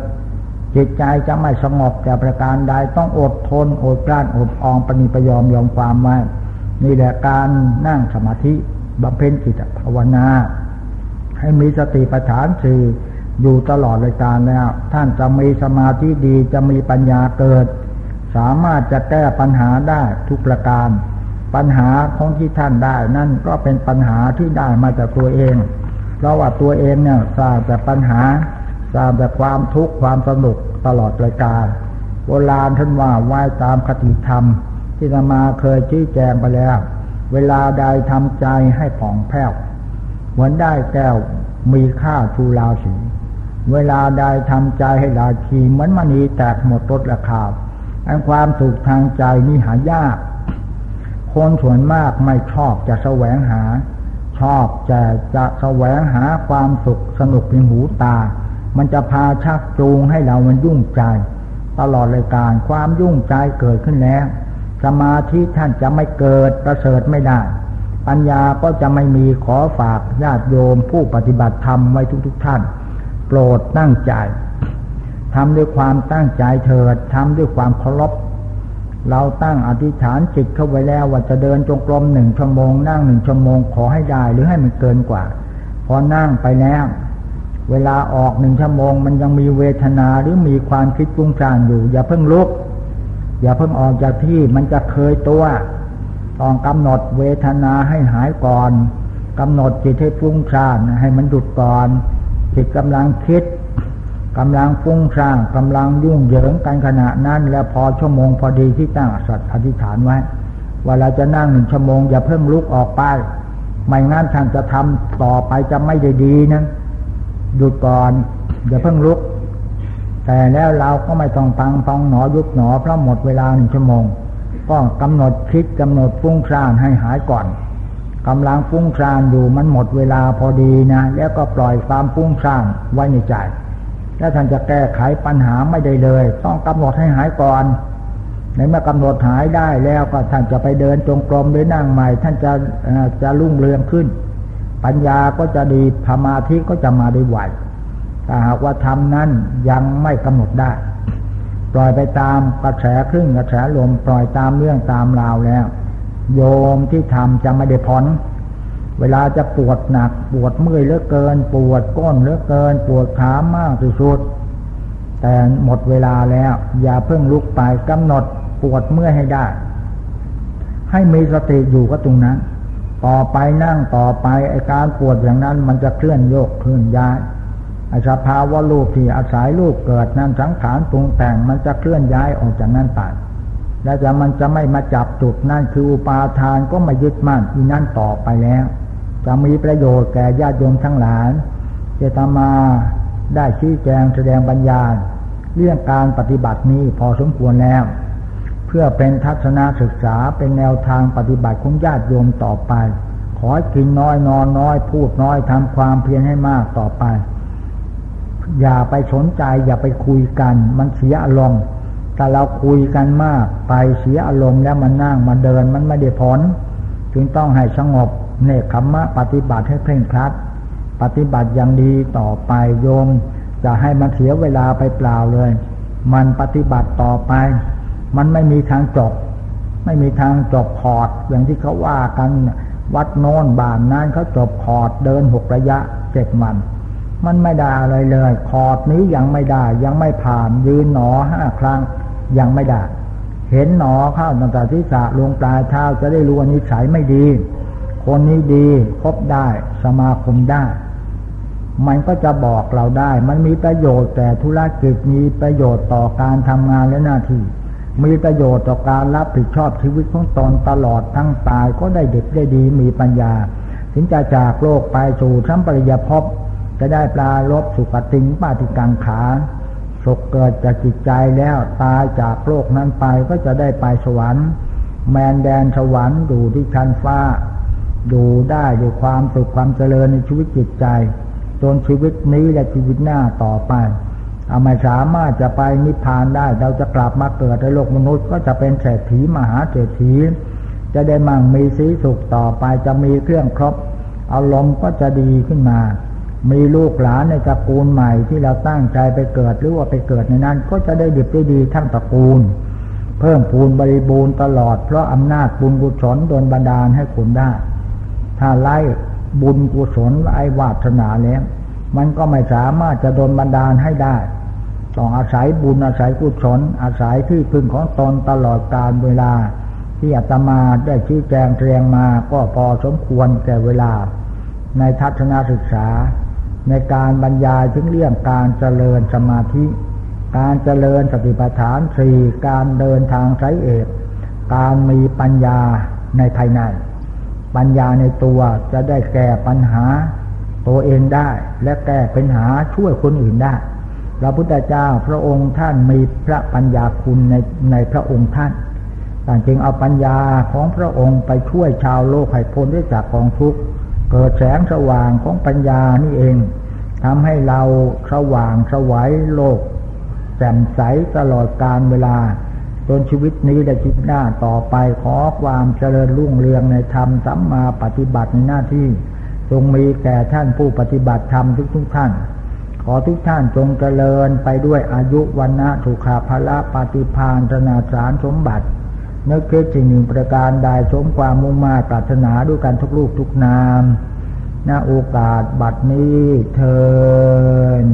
จิตใจจะไม่สงบแต่ประการใดต้องอดทนอดกลั้นอดอองปณิปยอมยอมความไว้นี่แหละการนั่งสมาธิ บำเพ็ญจิตภาวนา ให้มีสติปัฏฐานสี่อยู่ตลอดเลยการแล้ว ท่านจะมีสมาธิดีจะมีปัญญาเกิด สามารถจะแก้ปัญหาได้ทุกประการ ปัญหาของที่ท่านได้นั่นก็เป็นปัญหาที่ได้มาจากตัวเอง เพราะว่าตัวเองเนี่ยทราบแต่ปัญหาทราบแต่ความทุกข์ความสนุกตลอดรายการโบราณท่านว่าไหว้ตามคติธรรม ที่นมาเคยชี้แจงไปแล้ว เวลาใดทำใจให้ผ่องแผ้วเหมือนได้แก้วมีค่าทูลาสีเวลาใดทำใจให้ลาคีเหมือนมณีแตกหมดรถราคาอันความสุขทางใจนี่หายาก คนส่วนมากไม่ชอบจะแสวงหา ชอบจะจะแสวงหาความสุขสนุกเพียงหูตา มันจะพาชักจูงให้เรามันยุ่งใจ ตลอดเลยการความยุ่งใจเกิดขึ้นแล้ว สมาธิท่านจะไม่เกิดประเสริฐไม่ได้ ปัญญาก็จะไม่มีขอฝากญาติโยมผู้ปฏิบัติธรรมไว้ทุกๆทท่าน โปรดตั้งใจทำด้วยความตั้งใจเถิดทำด้วยความเคารพเราตั้งอธิษฐานจิตเข้าไว้แล้วว่าจะเดินจงกรมหนึ่งชั่วโมงนั่งหนึ่งชั่วโมงขอให้ได้หรือให้มันเกินกว่า พอนั่งไปแล้ว เวลาออกหนึ่งชั่วโมง มันยังมีเวทนาหรือมีความคิดฟุ้งซ่านอยู่ อย่าเพิ่งลุก อย่าเพิ่งออกจากที่มันจะเคยตัว ต้องกำหนดเวทนาให้หายก่อนกำหนดจิตให้ฟุ้งซ่านให้มันหยุดก่อน จิตกำลังคิดกำลังฟุ้งซ่านกำลังยุ่งเหยิงกันขณะนั้น แล้วพอชั่วโมงพอดีที่ตั้งสัตว์อธิษฐานไว้ว่าเราจะนั่งหนึ่งชั่วโมงอย่าเพิ่งลุกออกไปไม่งั้นท่านจะทำต่อไปจะไม่ได้ดีนะหยุดก่อนอย่าเพิ่งลุก แต่แล้วเราก็ไม่ต้องตังฟองหนอยุบหนอเพราะหมดเวลาหนึ่งชั่วโมง ก็กำหนดคิดกำหนดฟุ้งซ่านให้หายก่อนกำลังฟุ้งซ่านอยู่มันหมดเวลาพอดีนะ แล้วก็ปล่อยความฟุ้งซ่านไว้ในใจถ้าท่านจะแก้ไขปัญหาไม่ได้เลย ต้องกำหนดให้หายก่อนในเมื่อกำหนดหายได้แล้วก็ท่านจะไปเดินจงกรมหรือนั่งใหม่ ท่านจะจะรุ่งเรืองขึ้น ปัญญาก็จะดีธรรมาธิก็จะมาได้ไหว ถ้าหากว่าทำนั้นยังไม่กำหนดได้ ปล่อยไปตามกระแสครึ่งกระแสลมปล่อยตามเรื่องตามราวแล้ว โยมที่ทำจะไม่ได้ผลเวลาจะปวดหนักปวดเมื่อยเหลือเกิน ปวดก้นเหลือเกิน ปวดขามากที่สุด แต่หมดเวลาแล้ว อย่าเพิ่งลุกไปกำหนดปวดเมื่อยให้ได้ ให้มีสติอยู่ก็ตรงนั้น ต่อไปนั่งต่อไปไอการปวดอย่างนั้นมันจะเคลื่อนโยกเคลื่อนย้าย สภาวะลูกที่อาศัยลูกเกิดนั้นสังขารปรุงแต่งมันจะเคลื่อนย้ายออกจากนั้นไปและจะมันจะไม่มาจับจุดนั่นคืออุปาทานก็ไม่ยึดมั่นอีนั่นต่อไปแล้ว จะมีประโยชน์แก่ญาติโยมทั้งหลายเจตมาได้ชี้แจงแสดงบัญญาเรื่องการปฏิบัตินี้พอสมควรแล้ว เพื่อเป็นทัศนศึกษาเป็นแนวทางปฏิบัติของญาติโยมต่อไป ขอกินน้อยนอนน้อย พูดน้อยทำความเพียรให้มากต่อไป อย่าไปสนใจอย่าไปคุยกัน มันเสียอารมณ์แต่เราคุยกันมาก ไปเสียอารมณ์แล้วมันนั่งมาเดินมันไม่ได้ผล จึงต้องให้สงบเนคขมมะปฏิบัติให้เพ่งครัด ปฏิบัติอย่างดีต่อไปโยม จะให้มันเสียเวลาไปเปล่าเลย มันปฏิบัติต่อไป มันไม่มีทางจบ ไม่มีทางจบขอด อย่างที่เขาว่ากันวัดโน้นบานนั้นเขาจบขอดเดินหกระยะเจ็ดมัน มันไม่ได้อะไรเลย ขอดนี้ยังไม่ได้ ยังไม่ผ่านยืนหนอห้าครั้ง ยังไม่ได้ เห็นหนอเข้าตั้งแต่ที่สะลงปลายเท้าจะได้รู้ว่านิสัยไม่ดี คนนี้ดีพบได้สมาคมได้ มันก็จะบอกเราได้ มันมีประโยชน์แต่ธุรกิจมีประโยชน์ต่อการทำงานและหน้าที่มีประโยชน์ต่อการรับผิดชอบชีวิตของตนตลอดทั้งตายก็ได้เด็ดได้ดีมีปัญญา ถึงจะจากโลกไปสู่ชั้นปริยภพ จะได้ปลาลบสุขติงปาติกังขาสุขเกิดจากจิตใจแล้วตายจากโลกนั้นไปก็จะได้ไปสวรรค์ แมนแดนสวรรค์ดูที่ชั้นฟ้า อยู่ได้ด้วยความสุขความเจริญในชีวิตจิตใจ จนชีวิตนี้และชีวิตหน้าต่อไปเอาไม่สามารถจะไปนิพพานได้ เราจะกลับมาเกิดในโลกมนุษย์ ก็จะเป็นเศรษฐีมหาเศรษฐี จะได้มั่งมีสีสุขต่อไปจะมีเครื่องครบอารมณ์ก็จะดีขึ้นมา มีลูกหลานในตระกูลใหม่ที่เราตั้งใจไปเกิดหรือว่าไปเกิดในนั้น ก็จะได้ดีได้ดีทั้งตระกูล เพิ่มพูนบริบูรณ์ตลอด เพราะอำนาจบุญกุศลโดนบันดาลให้คุณได้ ถ้าไล่บุญกุศลไอ้วาสนาแล้วมันก็ไม่สามารถจะโดนบันดาลให้ได้ต้องอาศัยบุญอาศัยกุศลอาศัยที่พึ่งของตนตลอดกาลเวลา ที่อาตมาได้ชี้แจงเรียงมาก็พอสมควรแก่เวลา ในทัศนศึกษา ในการบรรยายถึงเรื่องการเจริญสมาธิ การเจริญสติปัฏฐานสี่การเดินทางสายเอก การมีปัญญาในภายใน ปัญญาในตัวจะได้แก้ปัญหาตัวเองได้และแก้ปัญหาช่วยคนอื่นได้ พระพุทธเจ้าพระองค์ท่านมีพระปัญญาคุณในในพระองค์ท่านท่านจึงเอาปัญญาของพระองค์ไปช่วยชาวโลกให้พ้นได้จากกองทุกข์ เกิดแสงสว่างของปัญญานี่เองทำให้เราสว่างสวัยโลกแจ่มใสตลอดการเวลาจนชีวิตนี้และชีวิตหน้าต่อไปขอความเจริญรุ่งเรืองในธรรมสัมมาปฏิบัติในหน้าที่ จงมีแก่ท่านผู้ปฏิบัติธรรมทุกทุกท่าน ขอทุกท่านจงเจริญไปด้วยอายุวันนะถูกขาภละปฏิพานธนาสารสมบัติ นึกคิดสิ่งหนึ่งประการใดสมความมุ่งมาปรารถนาด้วยกันทุกลูกทุกนามณโอกาสบัดนี้เทิน